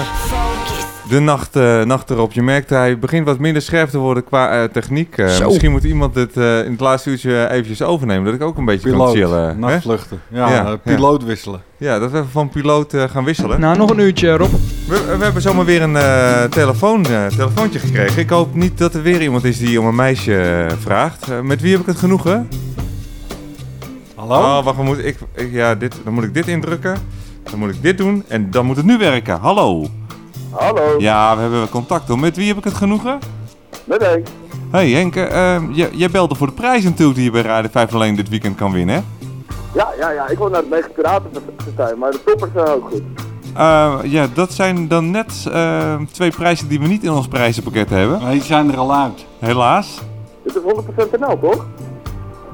de nacht, eh, nacht erop. Je merkt, hij begint wat minder scherp te worden qua eh, techniek. Eh, misschien moet iemand het eh, in het laatste uurtje eventjes overnemen. Dat ik ook een beetje Piloot, kan chillen. hè? nachtvluchten. Ja, piloot wisselen. Ja, dat we even van piloot gaan wisselen. Nou, nog een uurtje, Rob. We, we hebben zomaar weer een eh, telefoon, eh, telefoontje gekregen. Ik hoop niet dat er weer iemand is die om een meisje vraagt. Met wie heb ik het genoegen? Hallo? Oh, wacht, moet ik, ik- ja, dit, dan moet ik dit indrukken. Dan moet ik dit doen en dan moet het nu werken. Hallo. Hallo. Ja, we hebben contact hoor. Met wie heb ik het genoegen? Met Henk. Hey Henk, eh, eh, jij- belde voor de prijs natuurlijk die je bij Radio 5 alleen dit weekend kan winnen, hè? Ja, ja, ja. Ik wil naar het Mega Piratenfestijn, maar de toppers zijn ook goed. Eh, ja, dat zijn dan net eh, twee prijzen die we niet in ons prijzenpakket hebben. Nee, die zijn er al uit. Helaas. Dit is 100% NL, toch?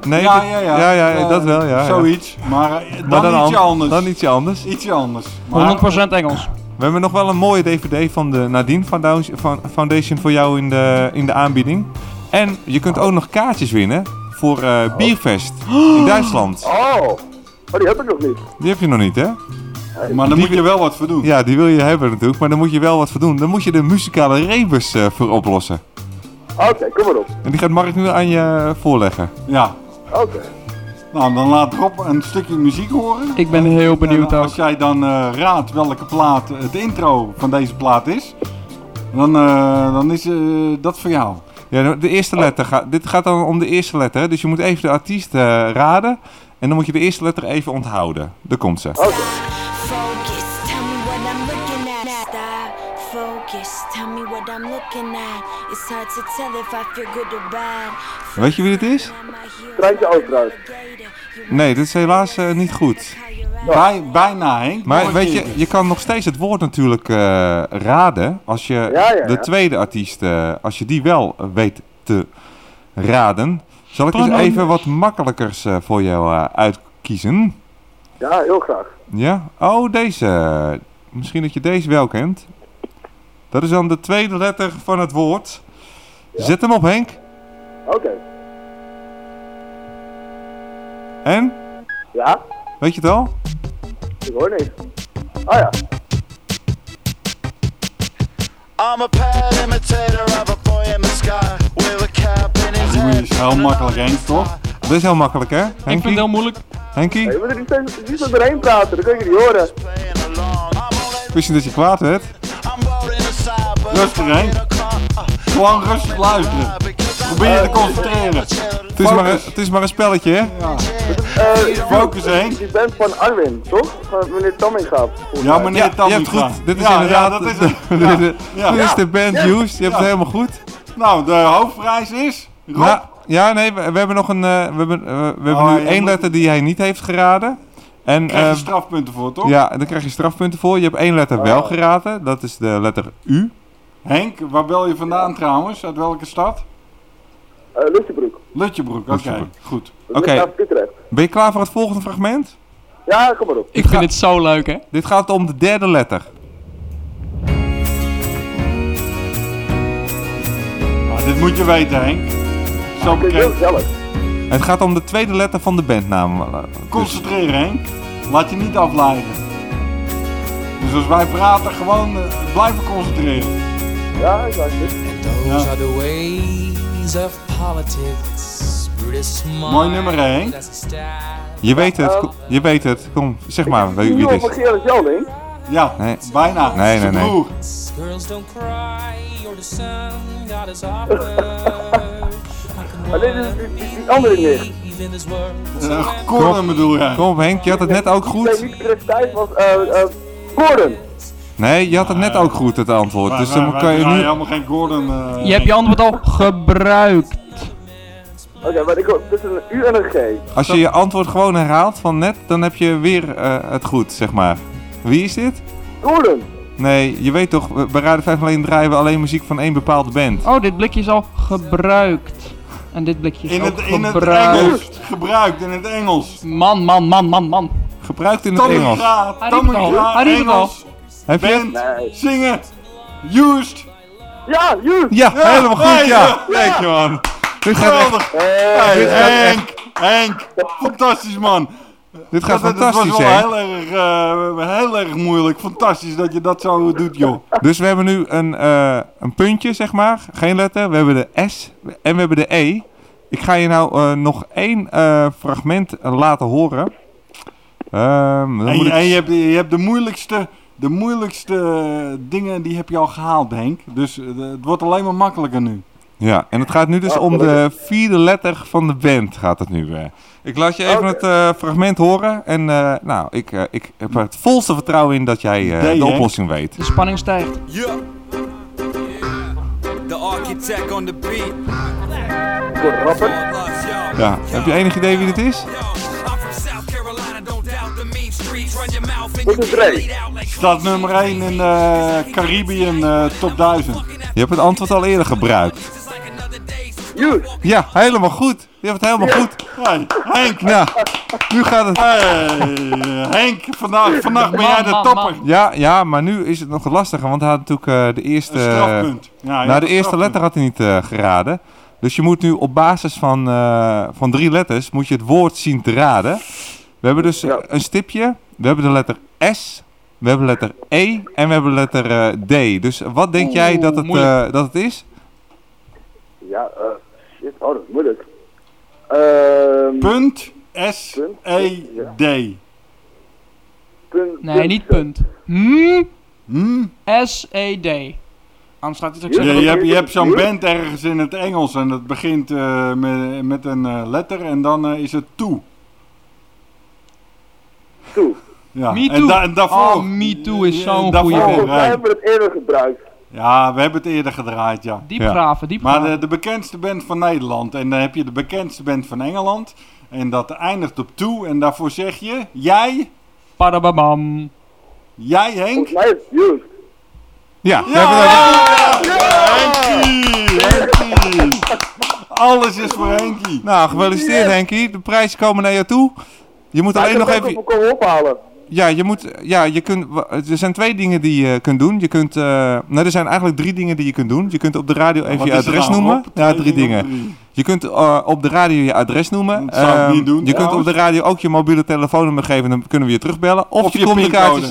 Nee, ja, ja, ja, ja, ja, dat wel, ja, ja. Zoiets, maar, eh, Maar dan, dan ietsje an- anders. dan ietsje anders. Ietsje anders. 100% Engels. We hebben nog wel een mooie DVD van de Nadine Foundation, van- Foundation voor jou in de, in de aanbieding. En je kunt ook nog kaartjes winnen voor eh, Bierfest in Duitsland. Oh, oh, die heb ik nog niet. Die heb je nog niet, hè? Maar daar moet je wel wat voor doen. Ja, die wil je hebben natuurlijk, maar daar moet je wel wat voor doen. Dan moet je de muzikale rebus eh, voor oplossen. Oké, kom maar op. En die gaat Mark nu aan je voorleggen. Ja. Oké. Nou, dan laat Rob een stukje muziek horen. Ik ben heel benieuwd En ook. als jij dan eh, raadt welke plaat het intro van deze plaat is, dan, eh, dan is eh, dat voor jou. Ja, de eerste letter gaat. Dit gaat dan om de eerste letter, hè? dus je moet even de artiest eh, raden. En dan moet je de eerste letter even onthouden. Daar komt ze. Focus, tell me what I'm looking at. Stop, focus, tell me what I'm looking at. It's hard to tell if I feel good or bad. Weet je wie dit is? Treintje Oosterhuis. Nee, dit is helaas eh, niet goed. Bij, bijna, Henk. Maar weet je, je kan nog steeds het woord natuurlijk eh, raden. Als je Ja, ja, de tweede artiest, eh, als je die wel weet te raden. Zal ik eens even wat makkelijkers voor jou uitkiezen? Ja, heel graag. Ja? Oh, deze. Misschien dat je deze wel kent. Dat is dan de tweede letter van het woord. Zet hem op, Henk. Oké. En? Ja, Weet je het al? ik hoor niks. Oh ja. I'm a pale imitator of a boy in the sky with a cap in his Die is heel makkelijk, Henk, toch? Dat is heel makkelijk, hè? Henkie? vind het heel moeilijk. Henkie? Hey, je moet er niet steeds zo doorheen praten, dan kun je niet horen. Wist je dat je kwaad werd? Rustig, Henk. Gewoon rustig luisteren. Probeer je te concentreren. Het is, maar een, het is maar een spelletje, hè? Eh, Focus, Henk. Die band van Arwin, toch? Van meneer Tamminga. Ja, meneer Ja, je Tamminga. hebt goed. Dit is Ja, inderdaad... ja, dat is dit het. is Ja, de- ja. dit is de band Ja. Used. Je hebt het Ja. helemaal goed. Nou, de hoofdprijs is... Rob. Nou, ja, nee, we, we hebben nog een... eh, we hebben, eh, we hebben Oh, nu je één moet- letter die hij niet heeft geraden. En, krijg je eh, strafpunten voor, toch? Ja, daar krijg je strafpunten voor. Je hebt één letter wel geraden. Dat is de letter U. Henk, waar bel je vandaan trouwens? Uit welke stad? Uh, Lutjebroek. Lutjebroek, oké. Goed. Oké, ben je klaar voor het volgende fragment? Ja, kom maar op. Ik vind het zo leuk, hè? Dit gaat om de derde letter. Nou, dit moet je weten, Henk. Zo bekend. Het gaat om de tweede letter van de bandnaam. Eh, Concentreren, Henk. Laat je niet afleiden. Dus als wij praten, gewoon eh, blijven concentreren. Ja, ik. Those are the ways of politics. Mooi nummer, hè, Henk? Je weet het, je weet het. Kom, zeg maar wie wie het is. Gerard Joling. Ja, Nee. bijna. Nee, nee, nee. Broer. Girls don't cry, his offer. Maar dit is die, die, die andere world. Uh, Gordon bedoel jij? Kom op Henk, je had het net ook goed. Nee, niet Chris Thijs, was eh eh Gordon. Nee, je had het net ook goed, het antwoord. Wij- Dus dan wij kan je nu... helemaal geen Gordon. eh, Je hebt je antwoord al gebruikt. Oké, maar ik hoor tussen een U en een G. Als je je antwoord gewoon herhaalt van net, dan heb je weer eh, het goed, zeg maar. Wie is dit? Gordon. Nee, je weet toch, bij Radio 5 alleen draaien we alleen muziek van één bepaalde band. Oh, dit blikje is al gebruikt. En dit blikje is In ook het, in het gebruikt. Engels. Gebruikt in het Engels. Man, man, man, man, man. Gebruikt in het Tommy Engels. Riep Tommy al. Engels. Heb je het? Used. Ja, used. Ja, helemaal goed, hey, ja. Kijk je man. Dit gaat echt, Geweldig. Hey, dit gaat echt- Henk, Henk, fantastisch man. dit gaat Dat- dat fantastisch, was wel heel erg, eh, heel erg moeilijk. Fantastisch dat je dat zo doet, joh. Dus we hebben nu een, eh, een puntje, zeg maar. Geen letter. We hebben de S en we hebben de E. Ik ga je nou eh, nog één eh, fragment eh, laten horen. Ehm, dan En, moet je, ik- en je, hebt, je hebt de moeilijkste, de moeilijkste dingen, die heb je al gehaald, Henk. Dus eh, het wordt alleen maar makkelijker nu. Ja, en het gaat nu dus Oh, om de vierde letter van de band gaat het nu. eh. Ik laat je even het eh, fragment horen. En eh, nou, ik, ik heb er het volste vertrouwen in dat jij eh, de oplossing weet. De spanning stijgt. Yeah. The architect on the beat. Ja, heb je enig idee wie dit is? Dit is Ray. Staat nummer 1 in de Caribbean eh, top 1000. Je hebt het antwoord al eerder gebruikt. Used. Ja, helemaal goed. Je hebt het helemaal goed. Hey, Henk. Ja, nu gaat het. Hey, Henk, vandaag, vandaag ben jij de topper. Ja, ja, maar nu is het nog lastiger, want hij had natuurlijk eh, de eerste... Een strafpunt. Ja, nou, de eerste letter had hij niet eh, geraden. Dus je moet nu op basis van, eh, van drie letters, moet je het woord zien te raden. We hebben dus eh, een stipje, we hebben de letter S, we hebben letter E en we hebben letter eh, D. Dus wat denk jij dat het, eh, dat het is? Ja, eh, shit. Oh, dat is moeilijk. Ehm Punt S E D. punt, Nee, niet punt. Hm? S-E-D. Anders gaat het ook Ja, zeggen. je dat- hebt, je hebt zo'n band ergens in het Engels en dat begint eh, met, met een eh, letter en dan is het toe. Ja. Me en, Too. da- en daarvoor, Oh, Me Too is zo'n goede wij rij. hebben het eerder gebruikt. Ja, we hebben het eerder gedraaid, ja. Diep graven, diep Maar de, de bekendste band van Nederland en dan heb je de bekendste band van Engeland en dat eindigt op toe en daarvoor zeg je, jij, Padababam. jij Henk. Volgens mij is het. Ja, we Ja! Henkie, Henkie. Alles is voor Henkie. Nou, gefeliciteerd Henkie. De prijzen komen naar je toe. Je moet alleen nog even... Ik komen ophalen. Ja, je moet, ja, je kunt, er zijn twee dingen die je kunt doen. Je kunt, eh, nou, er zijn eigenlijk drie dingen die je kunt doen. Je kunt op de radio even wat je adres nou, noemen. Ja, drie dingen drie? Je kunt eh, op de radio je adres noemen. Dat zou ik Ehm, niet doen, Je kunt op de radio ook je mobiele telefoonnummer geven. Dan kunnen we je terugbellen. Of, Of je, je komt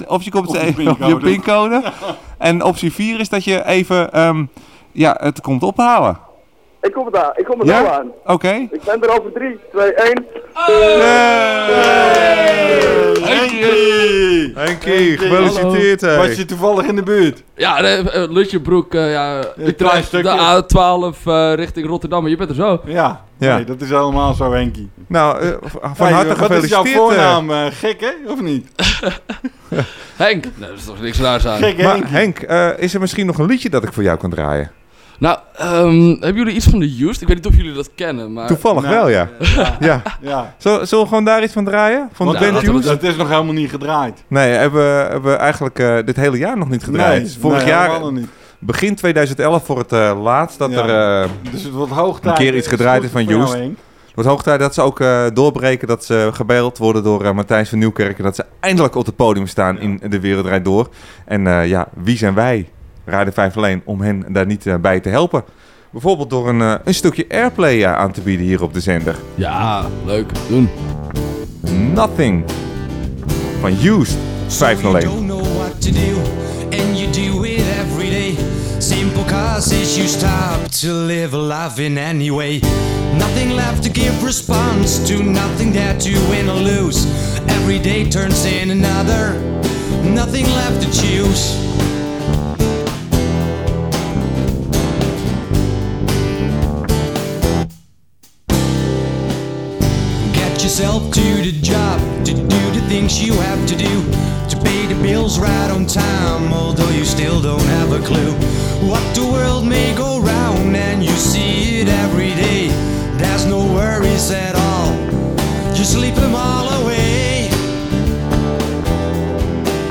of je komt Of je even op je pincode. pincode. en optie 4 is dat je even, ehm, ja, het komt ophalen. Ik kom het aan. Ik kom het Ja? al aan. Oké. Ik ben er over 3, 2, 1. Henkie! Henkie, gefeliciteerd, hey. Was je toevallig in de buurt? Ja, de, eh, Lutjebroek, eh, ja, Utrecht, stukje. de A12 eh, richting Rotterdam, maar je bent er zo. Ja, Ja. Nee, dat is helemaal zo, Henkie. Nou, eh, van Hey, harte Wat is jouw gefeliciteerd. voornaam? eh, gek, hè? Of niet? Henk, nee, dat is toch niks raars aan. Gek, Maar. Henk, eh, is er misschien nog een liedje dat ik voor jou kan draaien? Nou, ehm, hebben jullie iets van de Used? Ik weet niet of jullie dat kennen, maar... Toevallig Nee. wel, ja. ja. Ja. Zullen, zullen we gewoon daar iets van draaien? Van Want de band dat, Used? dat is nog helemaal niet gedraaid. Nee, hebben, we- hebben we eigenlijk eh, dit hele jaar nog niet gedraaid. Nee, Vorig nee, jaar, niet. begin 2011 voor het eh, laatst, dat Ja. er eh, Dus het wordt hoog een keer iets eh, gedraaid is van. Henk. Het wordt hoog tijd dat ze ook eh, doorbreken, dat ze gebeld worden door eh, Matthijs van Nieuwkerk. En dat ze eindelijk op het podium staan in De Wereld Draait Door. En eh, ja, wie zijn wij, Radio 5 alleen, om hen daar niet eh, bij te helpen? Bijvoorbeeld door een, eh, een stukje airplay eh, aan te bieden hier op de zender. Ja, leuk. Doen. Nothing. Van Used. 501. don't know what to do, and you do it every day. Simple causes you stop to live a life in any way. Nothing left to give response to, nothing there to win or lose. Every day turns in another, nothing left to choose. yourself to the job, to do the things you have to do, to pay the bills right on time, although you still don't have a clue. What the world may go round, and you see it every day. There's no worries at all, you sleep them all away.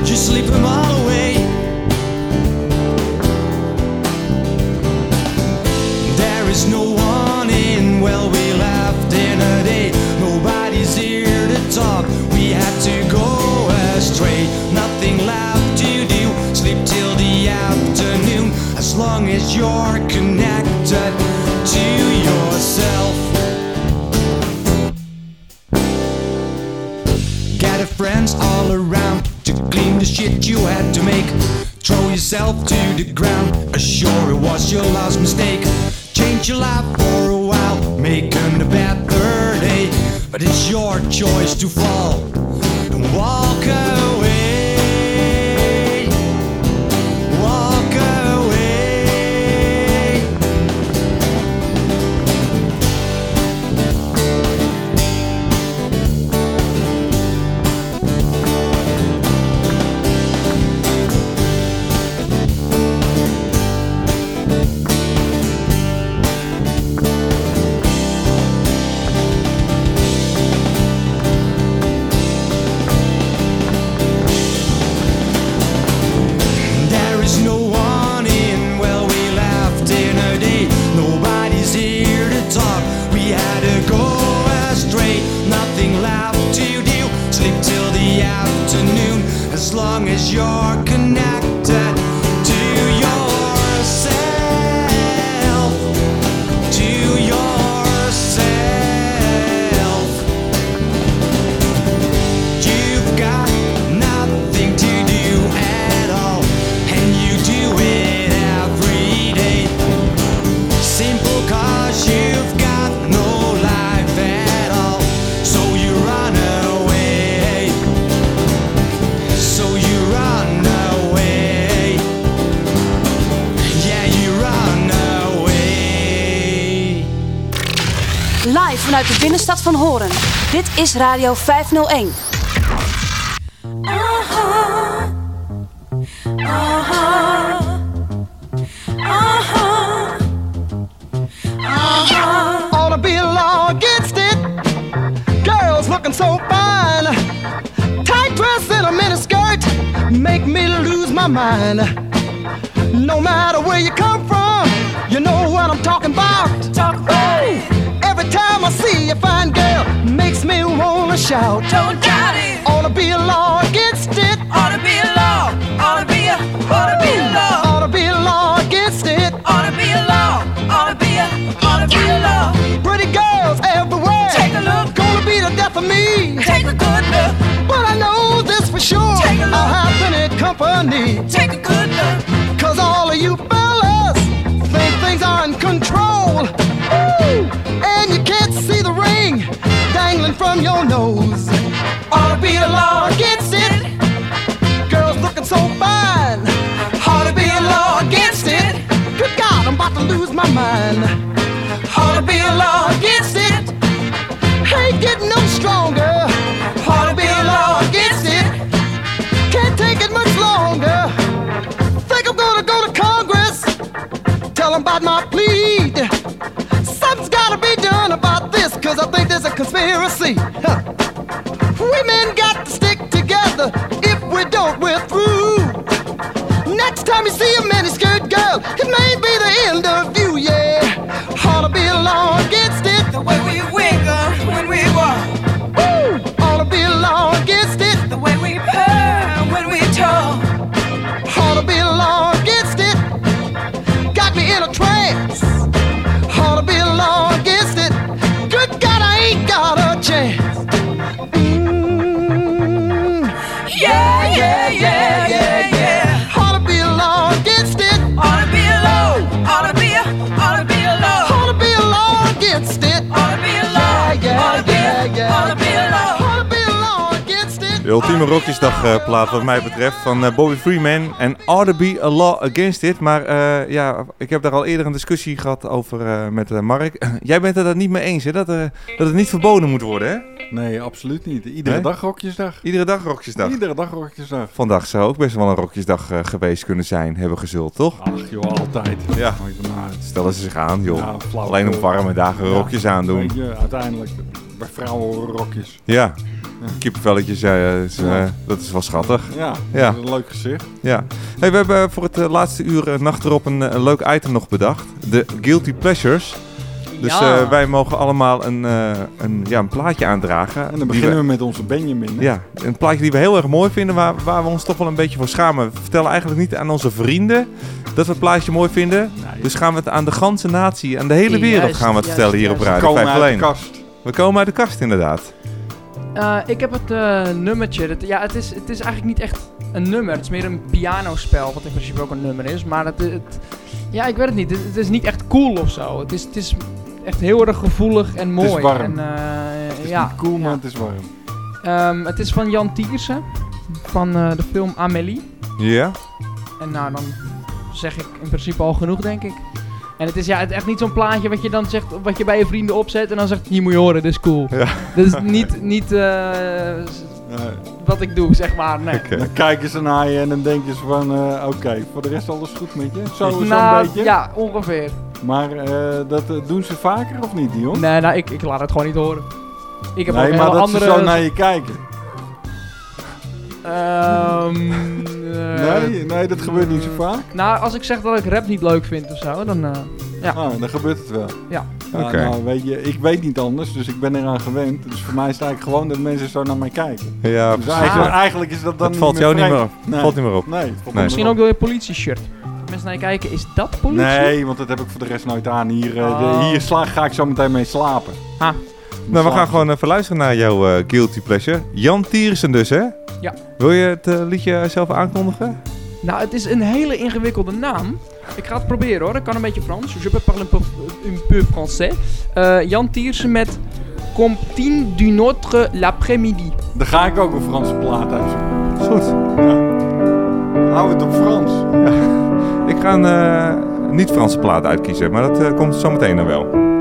You sleep them all away. There is no one in, well, we left in a day to go astray. Nothing left to do. Sleep till the afternoon. As long as you're connected to yourself. Gather friends all around to clean the shit you had to make. Throw yourself to the ground. Assure it was your last mistake. Change your life for a while, make a better day. But it's your choice to fall walk away. is Radio 501. Aha, aha, aha, aha. Ought to be. Girls looking so fine. Tight dress and a miniskirt make me lose my mind. ultieme rokjesdag uh, eh, wat mij betreft van uh, Bobby Freeman en Ought to Be A Law Against It. Maar eh, ja, ik heb daar al eerder een discussie gehad over met Mark. Jij bent het er niet mee eens hè? Dat, dat het niet verboden moet worden hè? Nee, absoluut niet. Iedere dag rokjesdag. Iedere dag rokjesdag. Iedere dag rokjesdag. Vandaag zou ook best wel een rokjesdag geweest kunnen zijn, hebben gezult toch? Ach joh, altijd. Ja. Stellen ze zich aan joh. Alleen op warme dagen rokjes ja, aandoen. Je, uiteindelijk bij vrouwen horen rokjes. Ja. Kippenvelletjes, eh, is, eh, Ja. dat is wel schattig. Ja, ja. dat is een leuk gezicht. Ja. Hey, we hebben voor het eh, laatste uur uh, nacht erop een, eh, een leuk item nog bedacht. De Guilty Pleasures. Dus Ja. eh, wij mogen allemaal een, eh, een, ja, een plaatje aandragen. En dan beginnen we met onze Benjamin. hè? Ja, een plaatje die we heel erg mooi vinden, waar, waar we ons toch wel een beetje voor schamen. We vertellen eigenlijk niet aan onze vrienden dat we het plaatje mooi vinden. Dus gaan we het aan de ganse natie, aan de hele wereld Juist, gaan we het juist, vertellen hier op. Radio We komen uit de 501. kast. We komen uit de kast inderdaad. Eh, ik heb het eh, nummertje. Het, ja, het is, het is eigenlijk niet echt een nummer. Het is meer een pianospel, wat in principe ook een nummer is. Maar het, het ja, ik weet het niet. Het, het is niet echt cool of zo. Het is, het is echt heel erg gevoelig en mooi. Het is warm. En, eh, Het is ja, niet cool, ja. maar het is warm. Het is van Jan Tiersen, van eh, de film Amélie. Ja? En nou, dan zeg ik in principe al genoeg, denk ik. En het is ja, het is echt niet zo'n plaatje wat je dan zegt, wat je bij je vrienden opzet en dan zegt, hier moet je horen, dit is cool. Ja. Dat is niet, niet eh, wat ik doe, zeg maar. Nee. Dan kijken ze naar je en dan denken ze van, eh, oké, voor de rest alles goed met je? Zo, zo'n Nou, beetje? Ja, ongeveer. Maar eh, dat doen ze vaker of niet, Dion? Nee, nou, ik, ik laat het gewoon niet horen. Ik heb nee, ook maar dat andere... ze zo naar je kijken. Ehm, eh, Nee, nee, dat gebeurt niet zo vaak. Nou, als ik zeg dat ik rap niet leuk vind of zo, dan... eh, ja. Ah, dan gebeurt het wel. Ja. Nou, weet je, ik weet niet anders, dus ik ben eraan gewend. Dus voor mij is het eigenlijk gewoon dat mensen zo naar mij kijken. Ja, dus precies. eigenlijk, Ah. eigenlijk is dat dan Het valt jou niet meer op. Nee. Valt niet meer op. Nee, het valt Nee. Misschien ook door je politie-shirt. Mensen naar je kijken, is dat politie? Nee, want dat heb ik voor de rest nooit aan. Hier, eh, de- Oh. hier sla, ga ik zo meteen mee slapen. Ha. Nou, we gaan gewoon even luisteren naar jouw eh, Guilty Pleasure. Jan Tiersen dus, hè? Ja. Wil je het eh, liedje zelf aankondigen? Nou, het is een hele ingewikkelde naam. Ik ga het proberen hoor, ik kan een beetje Frans. Je peux parler un peu, français. Eh, Jan Tiersen met Comptine du Notre l'après-midi. Dan ga ik ook een Franse plaat uitzoeken. Is goed. Hou het op Frans. Ik ga een niet-Franse plaat uitkiezen, maar dat eh, komt zo meteen dan wel.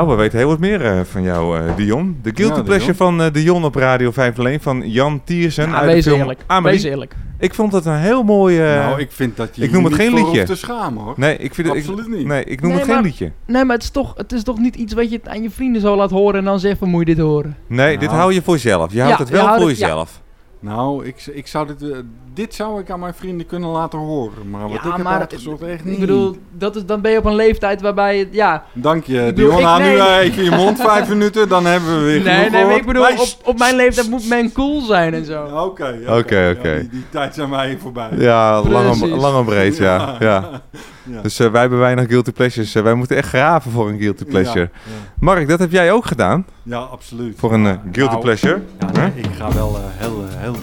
Nou, we weten heel wat meer eh, van jou, eh, Dion. De Guilty Ja, Pleasure Dion. van eh, Dion op Radio 501 van Jan Tiersen. Ja, uit de wees film eerlijk. Amelie. Wees eerlijk. Ik vond dat een heel mooi... Nou, ik vind dat je Ik noem je het niet geen liedje. hoeft te schamen, hoor. Nee, ik vind het... Absoluut ik, niet. Nee, ik noem Nee, het geen liedje. Nee, maar het is, toch, het is toch niet iets wat je aan je vrienden zo laat horen en dan zegt van moet je dit horen. Nee, dit Nou. hou je voor jezelf. Je houdt Ja, het wel je voor het- ja. jezelf. Nou, ik, ik zou dit, eh, dit zou ik aan mijn vrienden kunnen laten horen. Maar wat ik heb maar uitgezocht, echt niet. Ik bedoel, dat is, dan ben je op een leeftijd waarbij ja... Dank je, Dion. ik- Nou, nu nee. eh, even je mond, vijf minuten, dan hebben we weer Nee, nee, ik bedoel, Nee, op, op mijn leeftijd moet men cool zijn en zo. Oké, Oké, oké. die, die tijd zijn wij voorbij. Ja, lang en, lang en breed, ja. Ja. ja. Ja. Dus eh, wij hebben weinig guilty pleasures. Eh, wij moeten echt graven voor een guilty pleasure. Ja. Mark, dat heb jij ook gedaan? Ja, absoluut. Voor een eh, guilty Nou, pleasure? Huh? nee, ik ga wel heel, heel...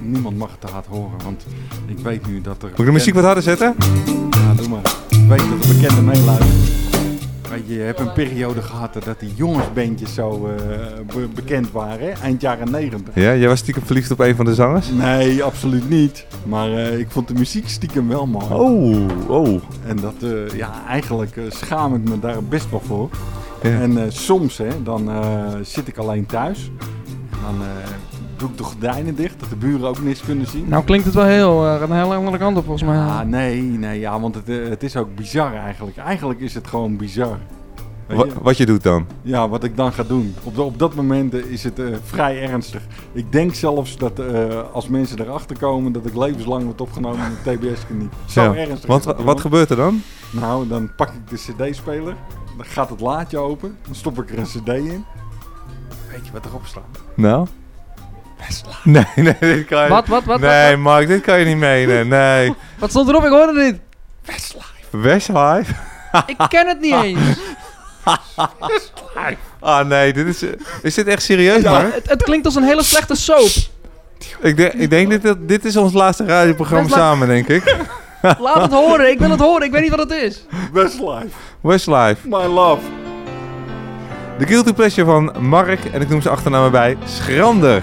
Niemand mag het te hard horen, want ik weet nu dat er... Moet ik de muziek wat harder zetten? Ja, doe maar. Ik weet dat de bekende meeluisteren. Je, hebt een periode gehad dat die jongensbandjes zo eh, be- bekend waren, hè? eind jaren negentig. Ja, jij was stiekem verliefd op een van de zangers? Nee, absoluut niet. Maar eh, ik vond de muziek stiekem wel mooi. Oh, oh. En dat, eh, ja, eigenlijk schaam ik me daar best wel voor. Ja. En soms, hè, dan zit ik alleen thuis. En dan doe ik de gordijnen dicht, dat de buren ook niks kunnen zien. Nou klinkt het wel heel, gaat een hele andere kant op volgens mij. Ah, nee, nee, ja, want het, eh, het is ook bizar eigenlijk. Eigenlijk is het gewoon bizar. Weet Wa- je? wat je doet dan? Ja, wat ik dan ga doen. Op, de- op dat moment is het eh, vrij ernstig. Ik denk zelfs dat eh, als mensen erachter komen dat ik levenslang word opgenomen in de TBS-kliniek. Zo Ja. ernstig. Want wat jongen. gebeurt er dan? Nou, dan pak ik de cd-speler. Dan gaat het laadje open. Dan stop ik er een cd in. Weet je wat erop staat? Nou? Nee, nee, dit kan je Wat, wat, wat, Nee, wat, wat? Mark, dit kan je niet menen. Nee. Wat stond erop? Ik hoorde het niet. Westlife? Ik ken het niet eens. Ah nee, dit is, is dit echt serieus, Mark? Het, het klinkt als een hele slechte soap. Ik, denk- ik denk dat dit is ons laatste radioprogramma Westlife. samen, denk ik. Laat het horen, ik wil het horen. Ik weet niet wat het is. Westlife. Westlife. My love. De guilty pleasure van Mark, en ik noem zijn achternaam erbij, Schrander.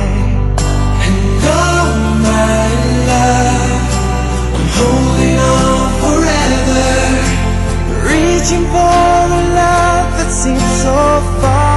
Holding on forever, reaching for a love that seems so far.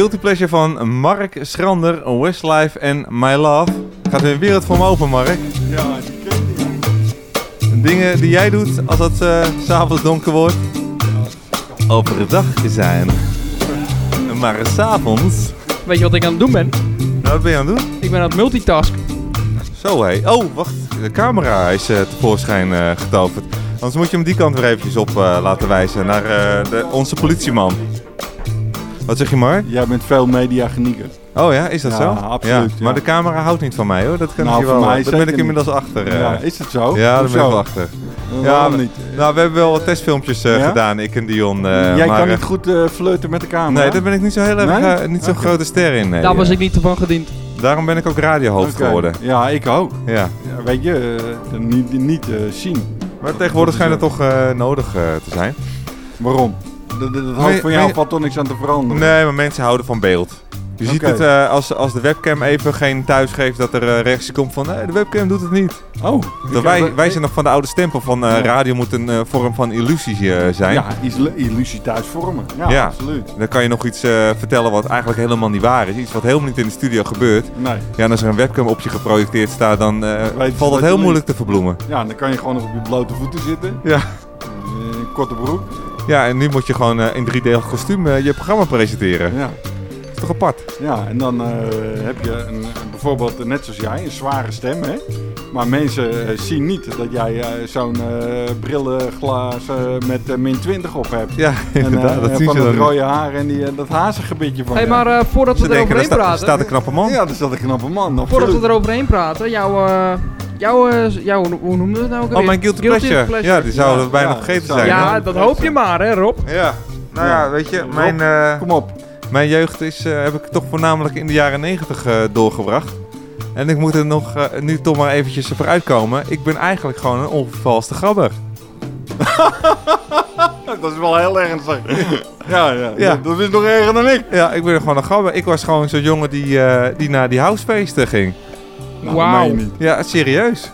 Guilty pleasure van Mark Schrander, Westlife en My Love. Gaat weer een wereld voor me open, Mark. Ja, die ken. Dingen die jij doet als het s s'avonds donker wordt. Overdag zijn. Maar s'avonds... Weet je wat ik aan het doen ben? Nou, wat ben je aan het doen? Ik ben aan het multitasken. Zo hé. Oh, wacht. De camera is eh, tevoorschijn eh, getoverd. Anders moet je hem die kant weer eventjes op eh, laten wijzen. Naar eh, de, onze politieman. Wat zeg je, Mark? Jij bent veel media genieker. Oh ja, is dat Ja, zo? absoluut, ja. Maar de camera houdt niet van mij hoor. Dat kan Nou, ik je wel. mij Daar ben ik inmiddels niet. achter. eh. Ja, is het zo? Ja, daar ben ik wel achter. Eh, ja, we- niet? Nou, we hebben wel wat testfilmpjes eh, Ja? gedaan, ik en Dion. eh, Jij maar, kan eh, niet goed eh, flirten met de camera? Nee, daar ben ik niet zo heel erg, Nee? eh, niet zo'n grote ster in. Nee, Daar was eh. ik niet te van gediend. Daarom ben ik ook radiohoofd geworden. Ja, ik ook. Ja. Ja, weet je, eh, niet, niet eh, zien. Maar tegenwoordig schijnt het toch eh, nodig eh, te zijn. Waarom? Dat, hoofd van jou valt toch niks aan te veranderen? Nee, maar mensen houden van beeld. Je ziet het eh, als, als de webcam even geen thuis geeft dat er eh, reactie komt van de webcam doet het niet. Oh. Dat wij, wij zijn nog van de oude stempel van eh, radio moet een vorm van illusie zijn. Ja, illusie thuis vormen. Ja, absoluut. Dan kan je nog iets vertellen wat eigenlijk helemaal niet waar is. Iets wat helemaal niet in de studio gebeurt. Nee. Ja, en als er een webcam op je geprojecteerd staat, dan valt dat heel moeilijk te verbloemen. Ja, dan kan je gewoon nog op je blote voeten zitten. Ja. In korte broek. Ja, en nu moet je gewoon eh, in driedelig kostuum eh, je programma presenteren. Ja. Dat is toch apart? Ja, en dan eh, heb je een, bijvoorbeeld, net zoals jij, een zware stem, hè? Maar mensen zien niet dat jij eh, zo'n brillenglas eh, met eh, min 20 op hebt. Ja, en, inderdaad, eh, dat en zien van ze dat rode haar en die, dat hazengebiedje van Hé, je. maar eh, voordat we Ze eroverheen er sta- praten... staat een knappe man. Ja, er staat een knappe man. Voordat we eroverheen praten, jouw, eh, jouw, eh, jouw hoe noemden we het nou ook Oh, mijn guilty pleasure. Ja, die zouden we bijna vergeten zijn. Ja, dat hoop je maar, hè Rob? Ja. Nou ja, weet je, mijn, eh, Kom op. mijn jeugd is, eh, heb ik toch voornamelijk in de jaren 90 eh, doorgebracht. En ik moet er nog nu toch maar eventjes vooruit komen. Ik ben eigenlijk gewoon een onvervalste gabber. dat is wel heel ernstig. ja, ja, Ja. Dat is nog erger dan ik. Ja, ik ben gewoon een gabber. Ik was gewoon zo'n jongen die, eh, die naar die housefeesten ging. Nou, niet. Ja, serieus.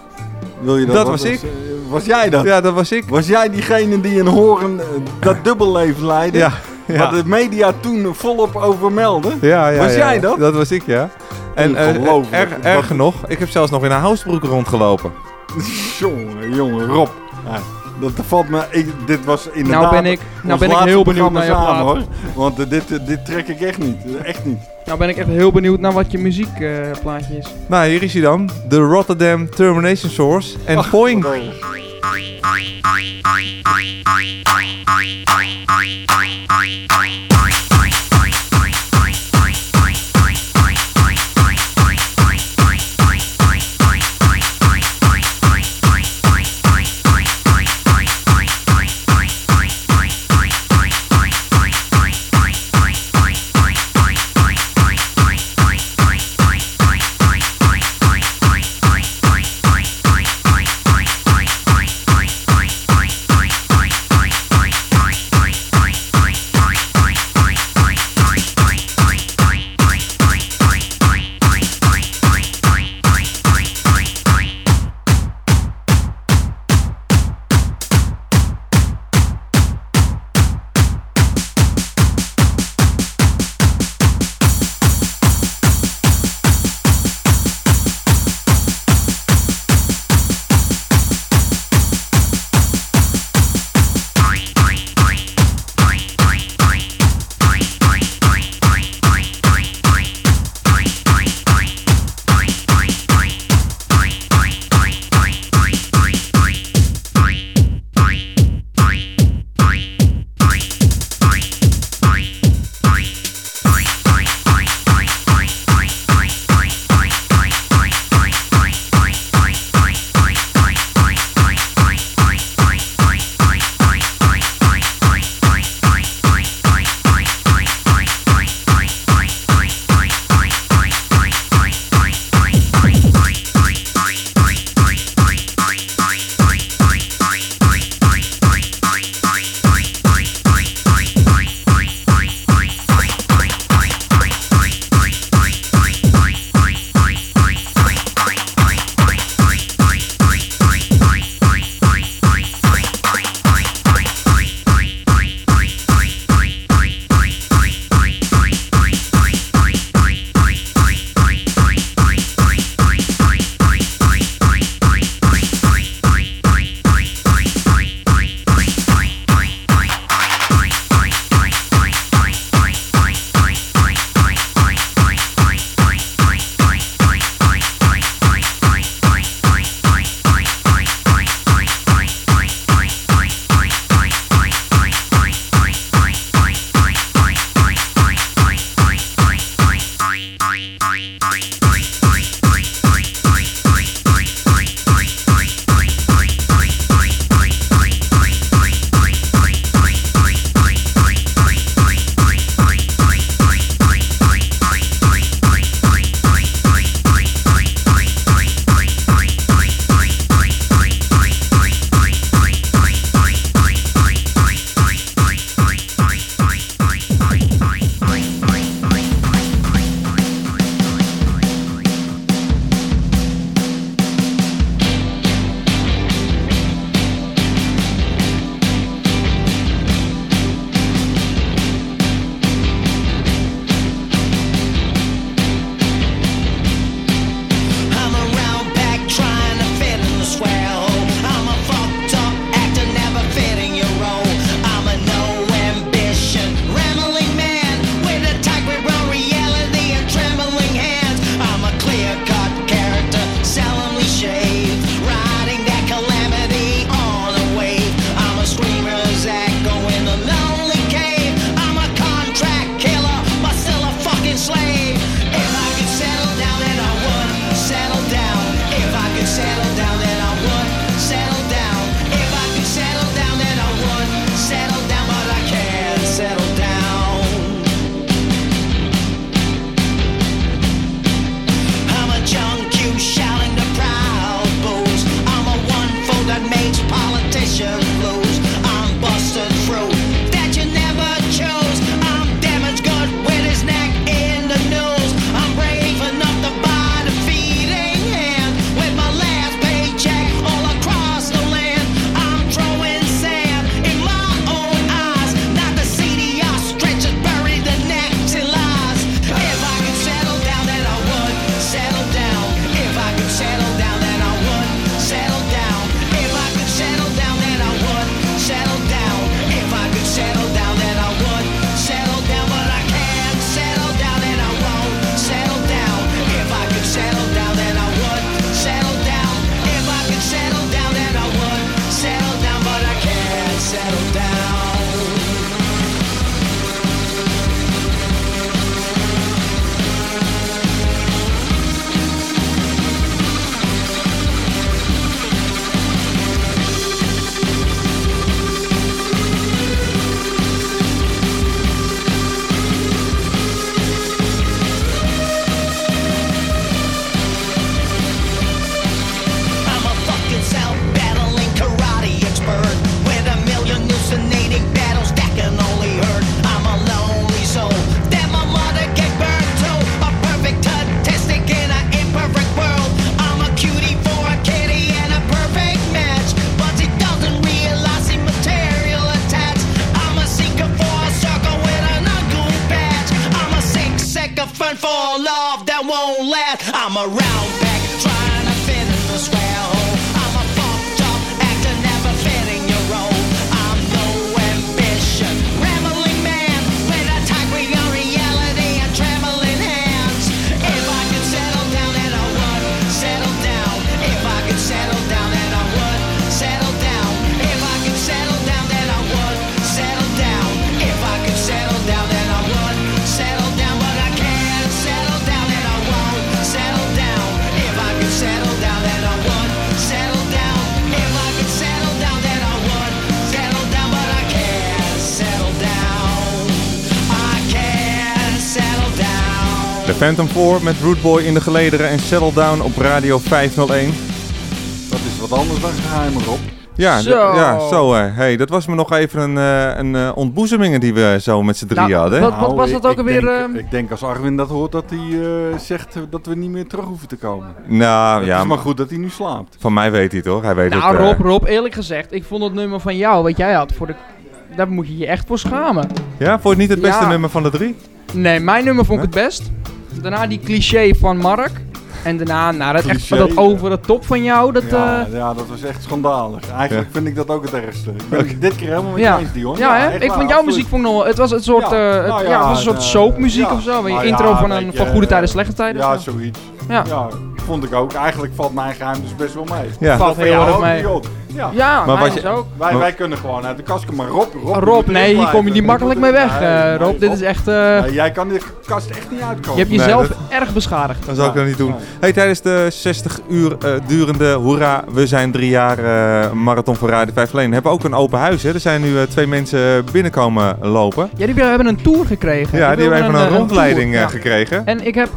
Wil je dat, Dat was ik. Was jij dat? Ja, dat was ik. Was jij diegene die een horen eh, dat dubbelleven leidde? Ja, ja. Wat de media toen volop over meldde? Ja, ja, Was ja, jij ja. dat? Dat was ik, ja. En eh, Ongelooflijk. er, erger nog, ik heb zelfs nog in een housebroek rondgelopen. Jongen, jongen, Rob. Ja, dat valt me. Ik, dit was inderdaad. Nou ben ik- nou ben ik heel benieuwd naar je samen, plaat. hoor. Want eh, dit, dit trek ik echt niet. Echt niet. Nou ben ik echt heel benieuwd naar wat je muziekplaatje uh, is. Nou, hier is hij dan. De Rotterdam Termination Source en oh, Phantom 4 met Rootboy in de gelederen en Settle Down op Radio 501. Dat is wat anders dan geheimen, Rob. Ja, Zo. ja zo. hè. hey, dat was me nog even een, eh, een eh, ontboezemingen die we zo met z'n drieën hadden. Nou, ik- ik denk- Ik denk als Arwin dat hoort dat hij eh, zegt dat we niet meer terug hoeven te komen. Nou, Het ja. is maar goed dat hij nu slaapt. Van mij weet hij het hoor. Hij weet Nou, het. eh, Rob, Rob, eerlijk gezegd, ik vond het nummer van jou, wat jij had, voor de, daar moet je je echt voor schamen. Ja, vond je het niet het beste Ja. nummer van de drie? Nee, mijn nummer vond ik het best. Daarna die cliché van Mark. En daarna nou, dat, echt, Cliché. dat over de top van jou. Dat, Ja, eh, ja, dat was echt schandalig. Eigenlijk Ja. vind ik dat ook het ergste. Ik ben het dit keer helemaal met ja. je eens, Dion. Ja, hè? echt ik waar, vond jouw absoluut. muziek vond ik nog wel- Het was een soort, Ja, eh, het, nou ja, ja, het was een soort eh, soapmuziek ja. of zo. Een Nou intro ja, van, weet een, je, van goede tijden, slechte tijden. Ja, zo. zoiets. Ja. Ja. vond ik ook. Eigenlijk valt mijn geheim dus best wel mee. Ja. Valt heel erg mee. Dion. Ja, Ja, Maar wat je- ook. Wij, wij kunnen gewoon uit de kast komen. Maar Rob, Rob, Rob, je moet nee, hier kom je niet makkelijk mee weg, nee, eh, nee, Rob. Dit is echt... eh, Nee, jij kan de kast echt niet uitkomen. je hebt Nee, jezelf dat- erg beschadigd. Dat zou ik dat niet doen. Hey, tijdens de 60 uur eh, durende Hoera, we zijn drie jaar eh, marathon voor Radio 5 Leen hebben we ook een open huis. Hè? Er zijn nu eh, twee mensen binnenkomen lopen. Ja, die hebben een tour gekregen. Ja, die hebben even een rondleiding gekregen. En ik heb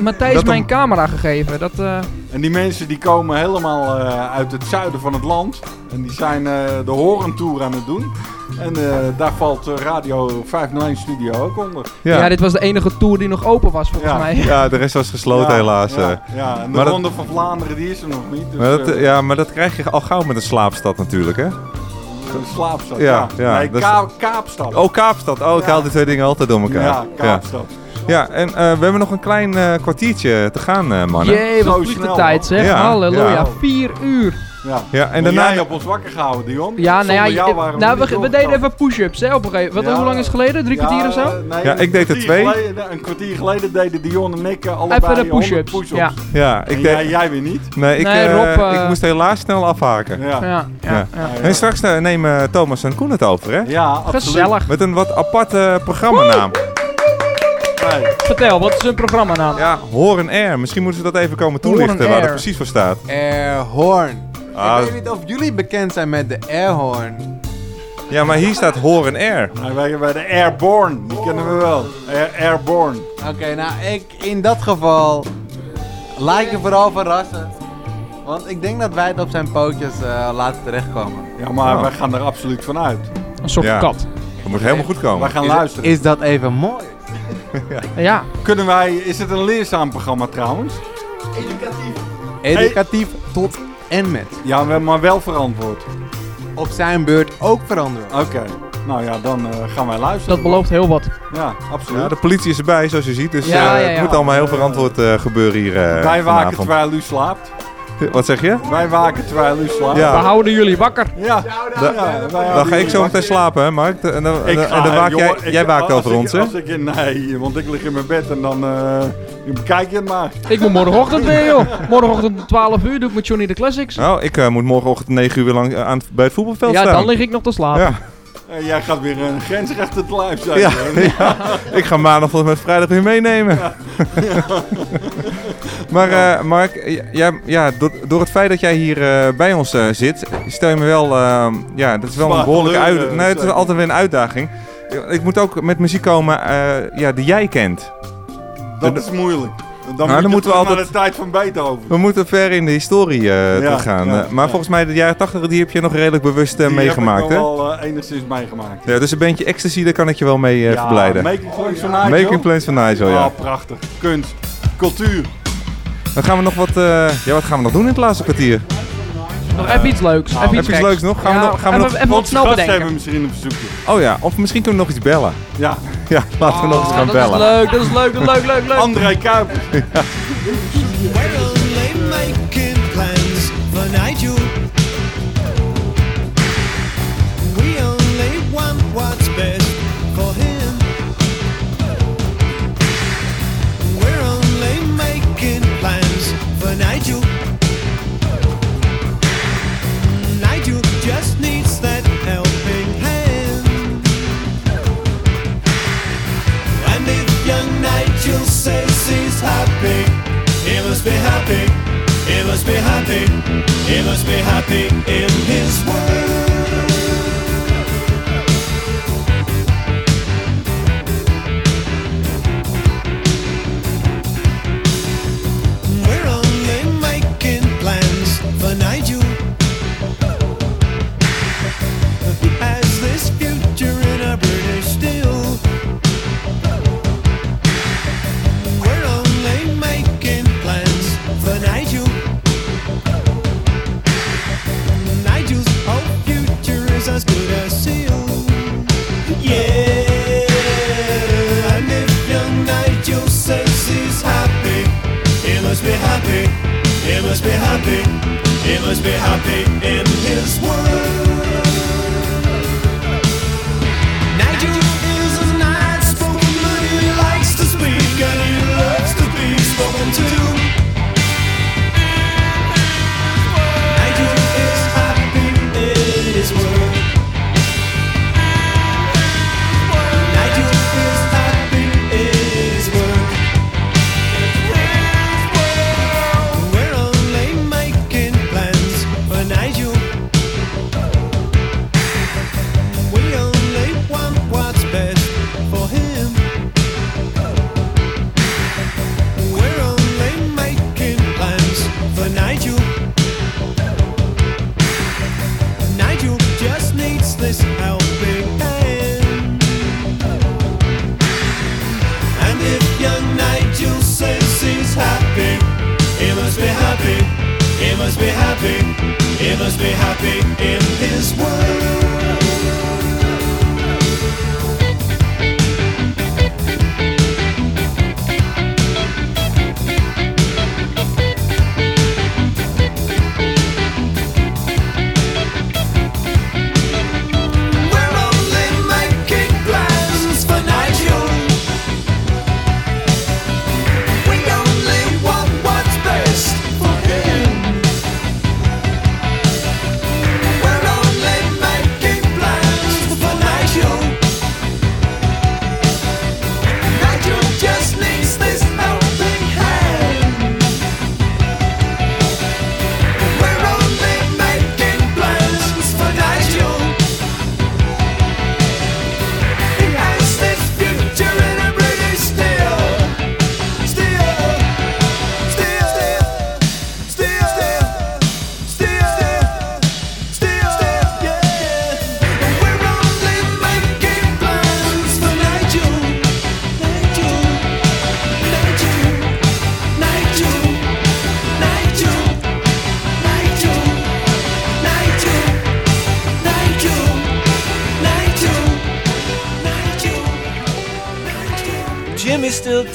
Matthijs mijn om- camera gegeven. Dat, eh, En die mensen die komen helemaal eh, uit het zuiden van het land. En die zijn eh, de Horentour aan het doen. En eh, daar valt Radio 501 Studio ook onder. ja. dit was de enige tour die nog open was volgens Ja. mij. Ja, de rest was gesloten Ja, helaas. Ja, ja, en de Maar dat- Ronde van Vlaanderen die is er nog niet. Dus, Maar dat, ja, maar dat krijg je al gauw met een slaapstad natuurlijk, hè? de Slaapstad. Ja, Ja, ja, nee, Ka- Kaapstad. Oh, Kaapstad. Oh, ik Ja. haal die twee dingen altijd door elkaar. Ja, Kaapstad. Ja, en eh, we hebben nog een klein eh, kwartiertje te gaan, eh, mannen. Jee, wat vliegt de tijd zeg. Ja, Halleluja. ja. Vier uur. Ja. Ja, en daarna- jij op ons wakker gehouden, Dion. Ja, nou ja, jou waren nou, we, deden even push-ups hè, op een gegeven moment. Wat, Ja, Hoe lang is het geleden? Drie ja, kwartier of zo? nee, Ja, ik deed er twee. geleden- een kwartier geleden deden Dion en ik allebei Even de 100 push-ups, push-ups. ja. Ja, En ik jij, deed... jij weer niet. Nee, ik, Nee, Rob, ik moest helaas snel afhaken. Ja. Ja, ja, ja. En straks nemen Thomas en Koen het over, hè? Ja, absoluut. Gezellig. Met een wat aparte programmanaam. Vertel, wat is hun programma naam? Ja, Horen Air. Misschien moeten ze dat even komen Horen toelichten waar Air. dat precies voor staat. Airhorn. Ah. Ik weet niet of jullie bekend zijn met de Airhorn. Ja, maar hier staat Horen Air. Nou, wij bij de Airborne, die kennen we wel. Air, Airborne. Oké, nou ik in dat geval ik je vooral verrassen. Want ik denk dat wij het op zijn pootjes eh, laten terechtkomen. Ja, maar Oh. wij gaan er absoluut van uit. Een soort Ja. kat. Dat moet helemaal goed komen. Wij gaan Is, luisteren. is dat even mooi? Ja. Kunnen wij, is het een leerzaam programma trouwens? Educatief tot en met. Ja, maar- maar wel verantwoord. Op zijn beurt ook veranderen. Oké. Nou ja, dan eh, gaan wij luisteren. Dat belooft heel wat. Ja, absoluut. Ja, de politie is erbij, zoals je ziet. Dus Ja, eh, ja, ja. het moet allemaal heel verantwoord eh, gebeuren hier eh, wij waken terwijl u slaapt. Wat zeg je? Wij waken terwijl u slaapt. Ja. We houden jullie wakker. Ja. Da- ja wij Dan ga ik zo meteen slapen, hè Mark? En dan, en Ik ga, en dan waak jongen, jij, ik- jij waakt als over ik- ons, hè? Nee, want ik lig in mijn bed en dan eh, bekijk je het maar. Ik moet morgenochtend weer, joh. Morgenochtend om 12 uur doe ik met Johnny de Classics. Nou, ik eh, moet morgenochtend 9 uur lang eh, aan, bij het voetbalveld Ja, staan. dan lig ik nog te slapen. Ja. Eh, jij gaat weer een grensrechter te lijf zijn. Ja, ja. ik ga maandag tot en met vrijdag weer meenemen. maar eh, Mark, j- jij- ja, door, door het feit dat jij hier eh, bij ons zit, stel je me wel, eh, ja, dat is wel een behoorlijke uitdaging. Nee, het is altijd weer een uitdaging. Ik moet ook met muziek komen ja, die jij kent. Dat is moeilijk. Dan, Nou, dan moeten we altijd- naar de tijd van Beethoven. We moeten ver in de historie Ja, teruggaan. ja, Eh, maar ja. volgens mij de jaren 80 die heb je nog redelijk bewust eh, Die meegemaakt, heb ik nog wel eh, enigszins meegemaakt. Ja, dus een bandje ecstasy, daar kan ik je wel mee Ja, verblijden. Making Plans van Nigel. Making Plans van Nigel, ja. Oh, prachtig. Kunst. Cultuur. Dan gaan we nog wat, ja, wat gaan we nog doen in het laatste kwartier? Nog even iets leuks. Nou, even iets je iets leuks nog? Gaan we nog, gaan we even, nog... even snel bedenken. hebben misschien een verzoekje. Oh ja, of misschien kunnen we nog iets bellen. Ja. Ja, laten we nog eens Oh, gaan dat bellen. is leuk, dat is leuk, dat is leuk, leuk, leuk. André Kuipers. happy, he must be happy, he must be happy, he must be happy in his world. happy. He must be happy in his world.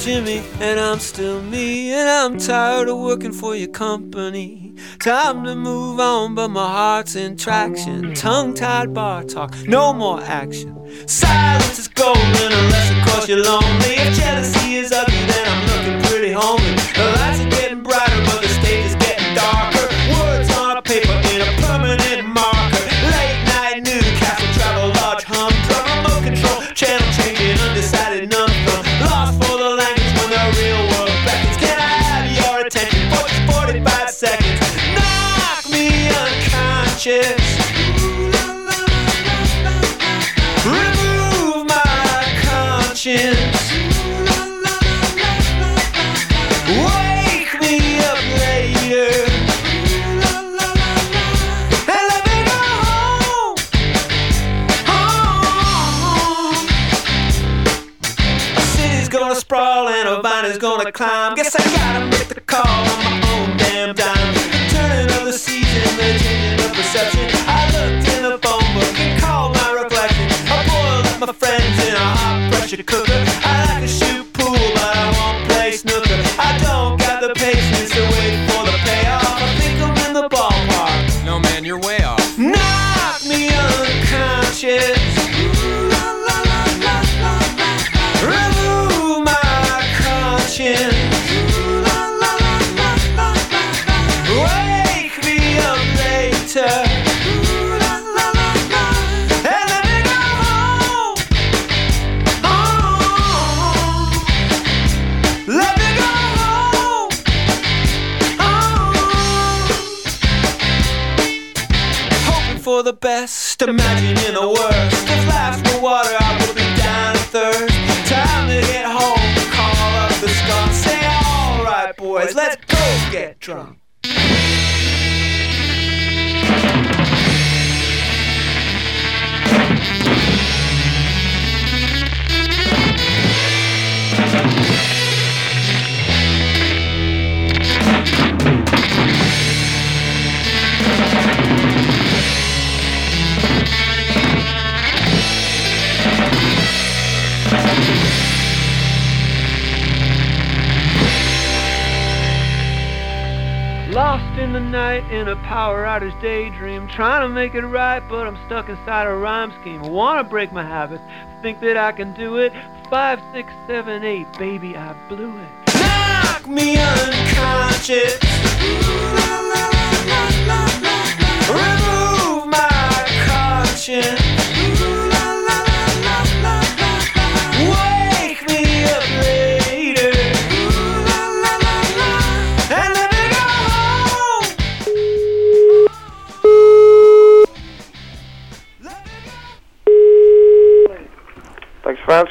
Jimmy, and I'm still me, and I'm tired of working for your company. Time to move on, but my heart's in traction. Tongue tied bar talk, no more action. Silence is golden, unless of course you're lonely. If jealousy is ugly, then I'm looking pretty homely. Daydream, trying to make it right, but I'm stuck inside a rhyme scheme. Wanna break my habits, think that I can do it. Five, six, seven, eight, baby, I blew it. Knock me unconscious.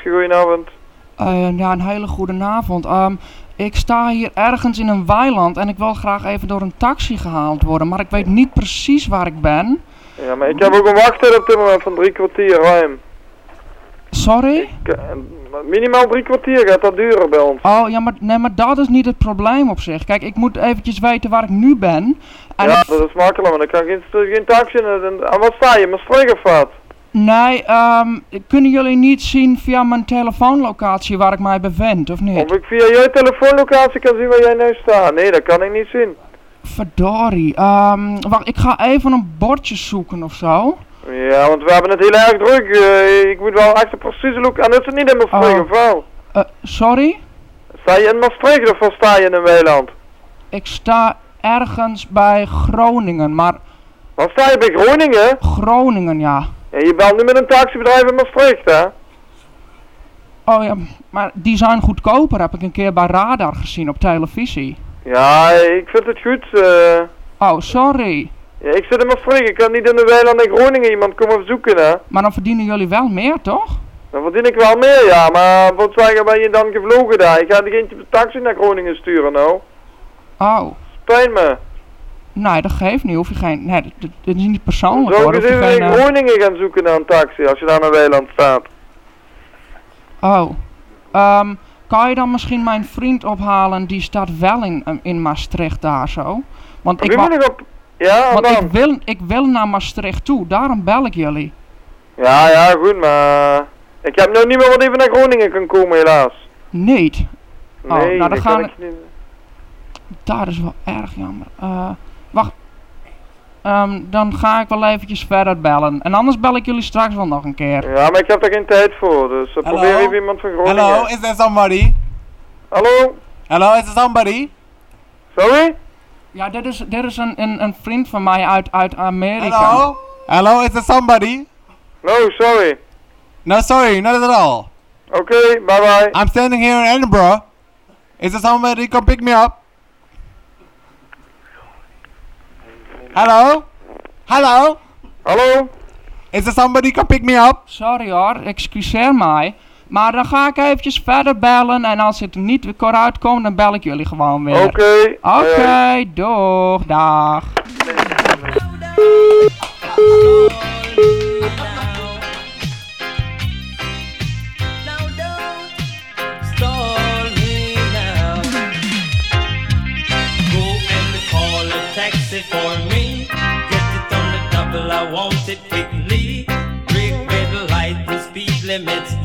Goedenavond. Eh, ja, een hele goede avond. Ehm, ik sta hier ergens in een weiland en ik wil graag even door een taxi gehaald worden, maar ik weet niet precies waar ik ben. Ja, maar ik heb ook een wachttijd op dit moment van drie kwartier ruim. Sorry? Ik, eh, minimaal drie kwartier gaat dat duren bij ons. Oh, ja, maar, nee, maar dat is niet het probleem op zich. Kijk, ik moet eventjes weten waar ik nu ben. En Ja, dat is makkelijk, want ik kan geen, geen taxi in. en- en- wat sta je, Maastricht of wat? Nee, ehm, kunnen jullie niet zien via mijn telefoonlocatie waar ik mij bevind, of niet? Of ik via jouw telefoonlocatie kan zien waar jij nu staat? Nee, dat kan ik niet zien. Verdorie. Ehm, wacht, ik ga even een bordje zoeken of zo. Ja, want we hebben het heel erg druk. eh, ik moet wel echt een precieze look. En dat is het niet in Maastricht, Oh. of wel? Eh, sorry? Sta je in Maastricht of sta je in een weiland? Ik sta ergens bij Groningen, maar... Waar sta je bij Groningen? Groningen, ja. Ja, je belt nu met een taxibedrijf in Maastricht, hè? Oh ja, maar die zijn goedkoper, heb ik een keer bij Radar gezien op televisie. Ja, ik vind het goed. eh. Oh, sorry. Ja, ik zit in Maastricht. Ik kan niet in de weiland in Groningen iemand komen zoeken, hè? Maar dan verdienen jullie wel meer, toch? Dan verdien ik wel meer, ja. Maar wat zeggen ben je dan gevlogen daar? Ik ga geen taxi naar Groningen sturen, nou. Oh. Spijt me. Nee, dat geeft niet. Hoef je geen... Nee, dit is niet persoonlijk hoor. ik Hoef eens je geen, in eh, Groningen gaan zoeken naar een taxi als je daar naar weiland staat? Oh. Ehm, kan je dan misschien mijn vriend ophalen? Die staat wel in, eh, in Maastricht daar zo. Want ik, moet ik op... Ja, want dan? ik, wil, ik wil naar Maastricht toe. Daarom bel ik jullie. Ja, ja, goed, maar... Ik heb nou niet meer wat even naar Groningen kan komen, helaas. Niet? Oh, Nee, nou dan dat gaan ik niet. Daar is wel erg jammer. Eh, wacht. Ehm, dan ga ik wel eventjes verder bellen. En anders bel ik jullie straks wel nog een keer. Ja, maar ik heb daar geen tijd voor, dus uh, probeer even iemand van Groningen. Hello, is there somebody? Hallo? Hello, is there somebody? Sorry? Ja, dit is, dit is een, een, een vriend van mij uit, uit Amerika. Hello? Hello, is there somebody? No, sorry. No, sorry, not at all. Okay, bye bye. I'm standing here in Edinburgh. Is there somebody come pick me up? Hello? Hello? Hallo? Is there somebody come pick me up? Sorry hoor, excuseer mij. Maar dan ga ik eventjes verder bellen. En als het er niet weer uitkomt, dan bel ik jullie gewoon weer. Oké. Oké, doeg, dag. It quickly. Break red light, the speed limit's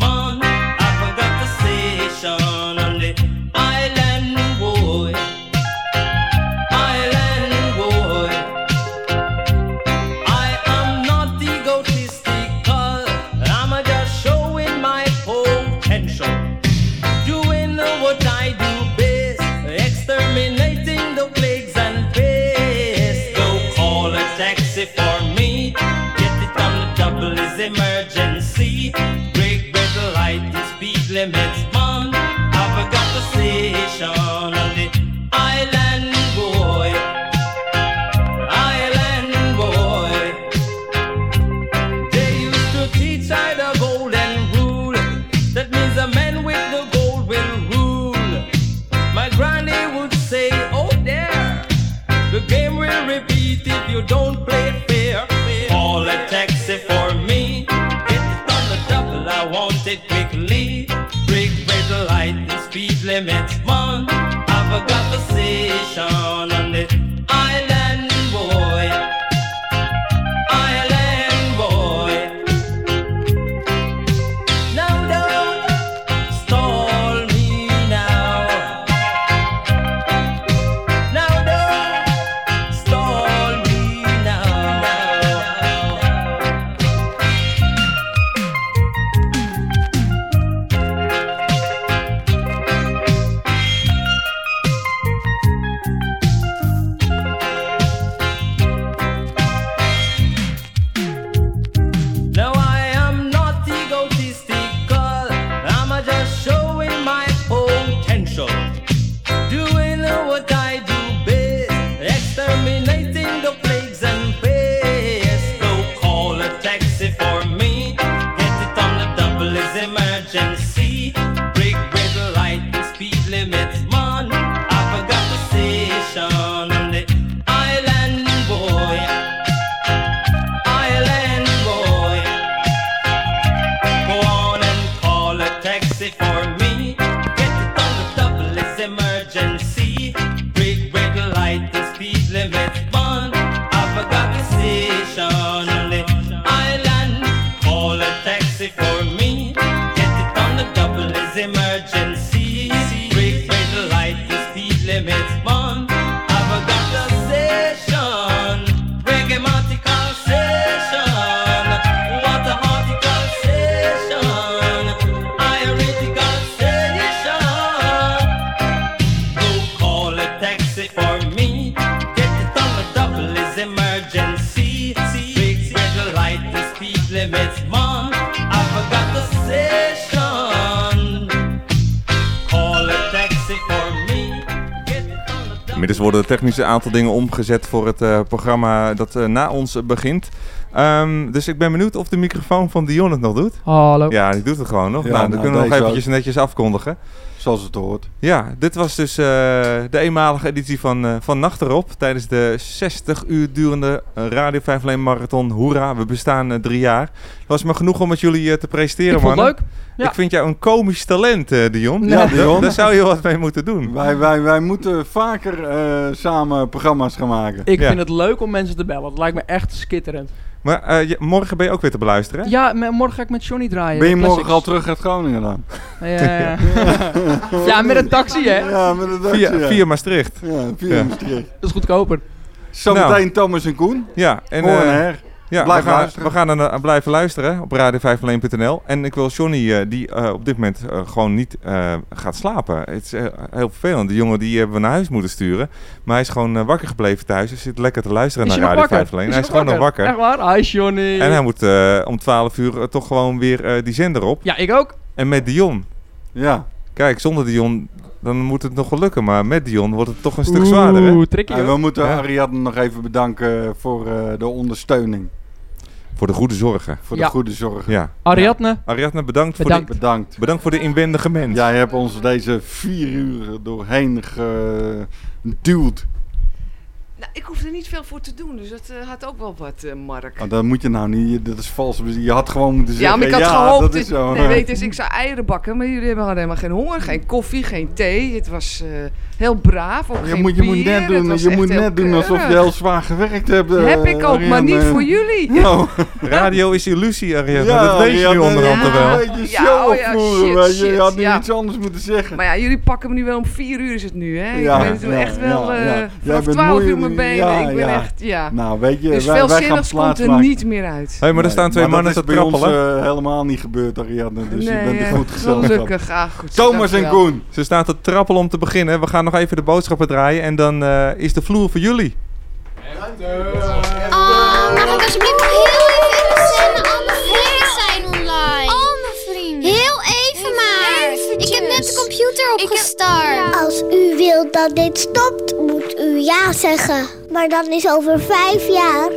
technisch een aantal dingen omgezet voor het eh, programma dat eh, na ons begint. Ehm, dus ik ben benieuwd of de microfoon van Dion het nog doet. Hallo. Ja, die doet het gewoon nog. Ja, nou, dan nou, kunnen we nog eventjes ook. netjes afkondigen. Zoals het hoort. Ja, dit was dus eh, de eenmalige editie van, eh, van Nacht erop. Tijdens de 60 uur durende Radio 5 Alleen Marathon. Hoera, we bestaan eh, drie jaar. Het was me genoeg om met jullie te presteren, Ik vond het mannen. leuk. Ja. Ik vind jou een komisch talent, Dion. Ja, Daar- Dion. Daar zou je wat mee moeten doen. Wij, wij, wij moeten vaker eh, samen programma's gaan maken. Ik vind het leuk om mensen te bellen. Het lijkt me echt skitterend. Maar eh, je- morgen ben je ook weer te beluisteren, hè? Ja, morgen ga ik met Johnny draaien. Ben je morgen Classics. al terug uit Groningen dan? Ja, ja. ja, met een taxi, hè? Ja, met een taxi. Via, ja. via Maastricht. Ja, via Maastricht. Dat is goedkoper. Zometeen Nou. Thomas en Koen. Ja, en Hoor en eh, her. Ja, Blijf we gaan, luisteren. we gaan er naar blijven luisteren op radio501.nl. En ik wil Johnny, eh, die eh, op dit moment eh, gewoon niet eh, gaat slapen. Het is eh, heel vervelend. De jongen die hebben we naar huis moeten sturen. Maar hij is gewoon eh, wakker gebleven thuis. Hij zit lekker te luisteren Is naar Radio wakker? 501. Is Hij is gewoon nog wakker. Echt waar? Hi, Johnny. En hij moet eh, om 12 uur eh, toch gewoon weer eh, die zender op. Ja, ik ook. En met Dion. Ja. Kijk, zonder Dion dan moet het nog wel lukken. Maar met Dion wordt het toch een stuk zwaarder. Hè? En we moeten Ja. Ariadne nog even bedanken voor eh, de ondersteuning. Voor de goede zorgen. Voor de goede zorgen. Ja. Ariadne. Ariadne, bedankt, Bedankt. Voor, de, Bedankt. bedankt voor de inwendige mens. Jij hebt ons deze vier uur doorheen geduwd. Nou, ik hoef er niet veel voor te doen, dus dat eh, had ook wel wat, eh, Mark. Oh, dat moet je nou niet, dat is vals. Je had gewoon moeten Ja, zeggen, maar ik had ja, gehoopt. dat is zo. nee, weet je, dus ik zou eieren bakken, maar jullie hebben hadden helemaal geen honger, geen koffie, geen thee. Het was eh, heel braaf, ook Je geen moet, je bier. moet net doen, je moet net doen alsof je heel zwaar gewerkt hebt. Heb ik ook, maar niet Ariane. voor jullie. Nou. Radio is illusie, Ariadne. Ja, dat weet je nu onderhand er wel. Een beetje Ja, show oh ja, opvoeren, shit, weet je. Shit, had nu ja. iets anders moeten zeggen. Maar ja, jullie pakken me nu wel om vier uur is het nu, hè? Ja, ik ben ja, echt wel ja, eh ja. Jij vanaf bent twaalf uur moeilijk- mijn benen. ja, ik ben ja. echt, ja. Nou, weet je, dus wij- veel wij gaan komt er plaatsmaken. niet meer uit. Hé, maar er staan twee maar mannen te dat is bij ons trappelen. eh, helemaal niet gebeurd, Ariadne. Dus Nee, je bent een goed gezelschap. gelukkig. Ah, goed, Thomas en. Koen. Ze staan te trappelen om te beginnen. We gaan nog even de boodschappen draaien. En dan eh, is de vloer voor jullie. Oh, mag ik alsjeblieft nog heel even in de scène? Al mijn vrienden zijn online. Al mijn vrienden. Heel even maar. Ik heb net de computer opgestart. Als u wilt dat dit stopt, moet u ja zeggen. Maar dan is over vijf jaar 20%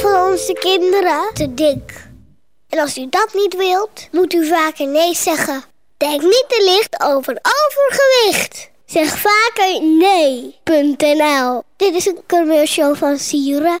van onze kinderen te dik. En als u dat niet wilt, moet u vaker nee zeggen. Denk niet te licht over overgewicht. Zeg vaker nee.nl. Dit is een commercial van Sieren.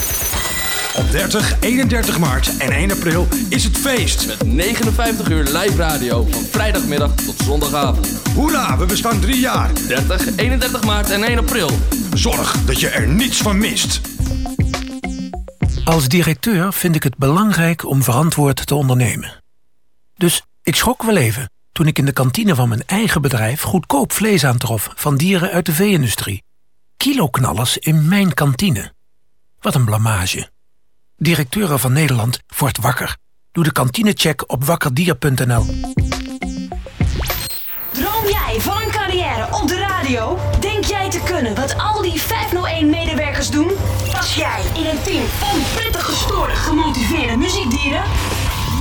Op 30, 31 maart en 1 april is het feest. Met 59 uur live radio van vrijdagmiddag tot zondagavond. Hoera, we bestaan drie jaar. 30, 31 maart en 1 april. Zorg dat je er niets van mist. Als directeur vind ik het belangrijk om verantwoord te ondernemen. Dus ik schrok wel even toen ik in de kantine van mijn eigen bedrijf goedkoop vlees aantrof van dieren uit de vee-industrie. Kiloknallers in mijn kantine. Wat een blamage. Directeuren van Nederland wordt wakker. Doe de kantinecheck op wakkerdier.nl. Droom jij van een carrière op de radio? Denk jij te kunnen wat al die 501-medewerkers doen? Pas jij in een team van prettig gestoorde, gemotiveerde muziekdieren?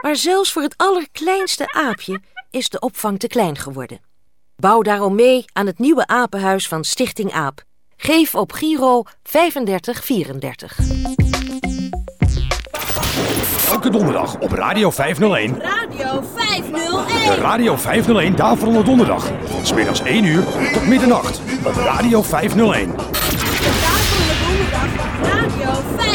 Maar zelfs voor het allerkleinste aapje is de opvang te klein geworden. Bouw daarom mee aan het nieuwe apenhuis van Stichting AAP. Geef op Giro 3534. Elke donderdag op Radio 501. Radio 501. De Radio 501 Daverende Donderdag. Van 's middags 1 uur tot middernacht. Op Radio 501. Radio 501.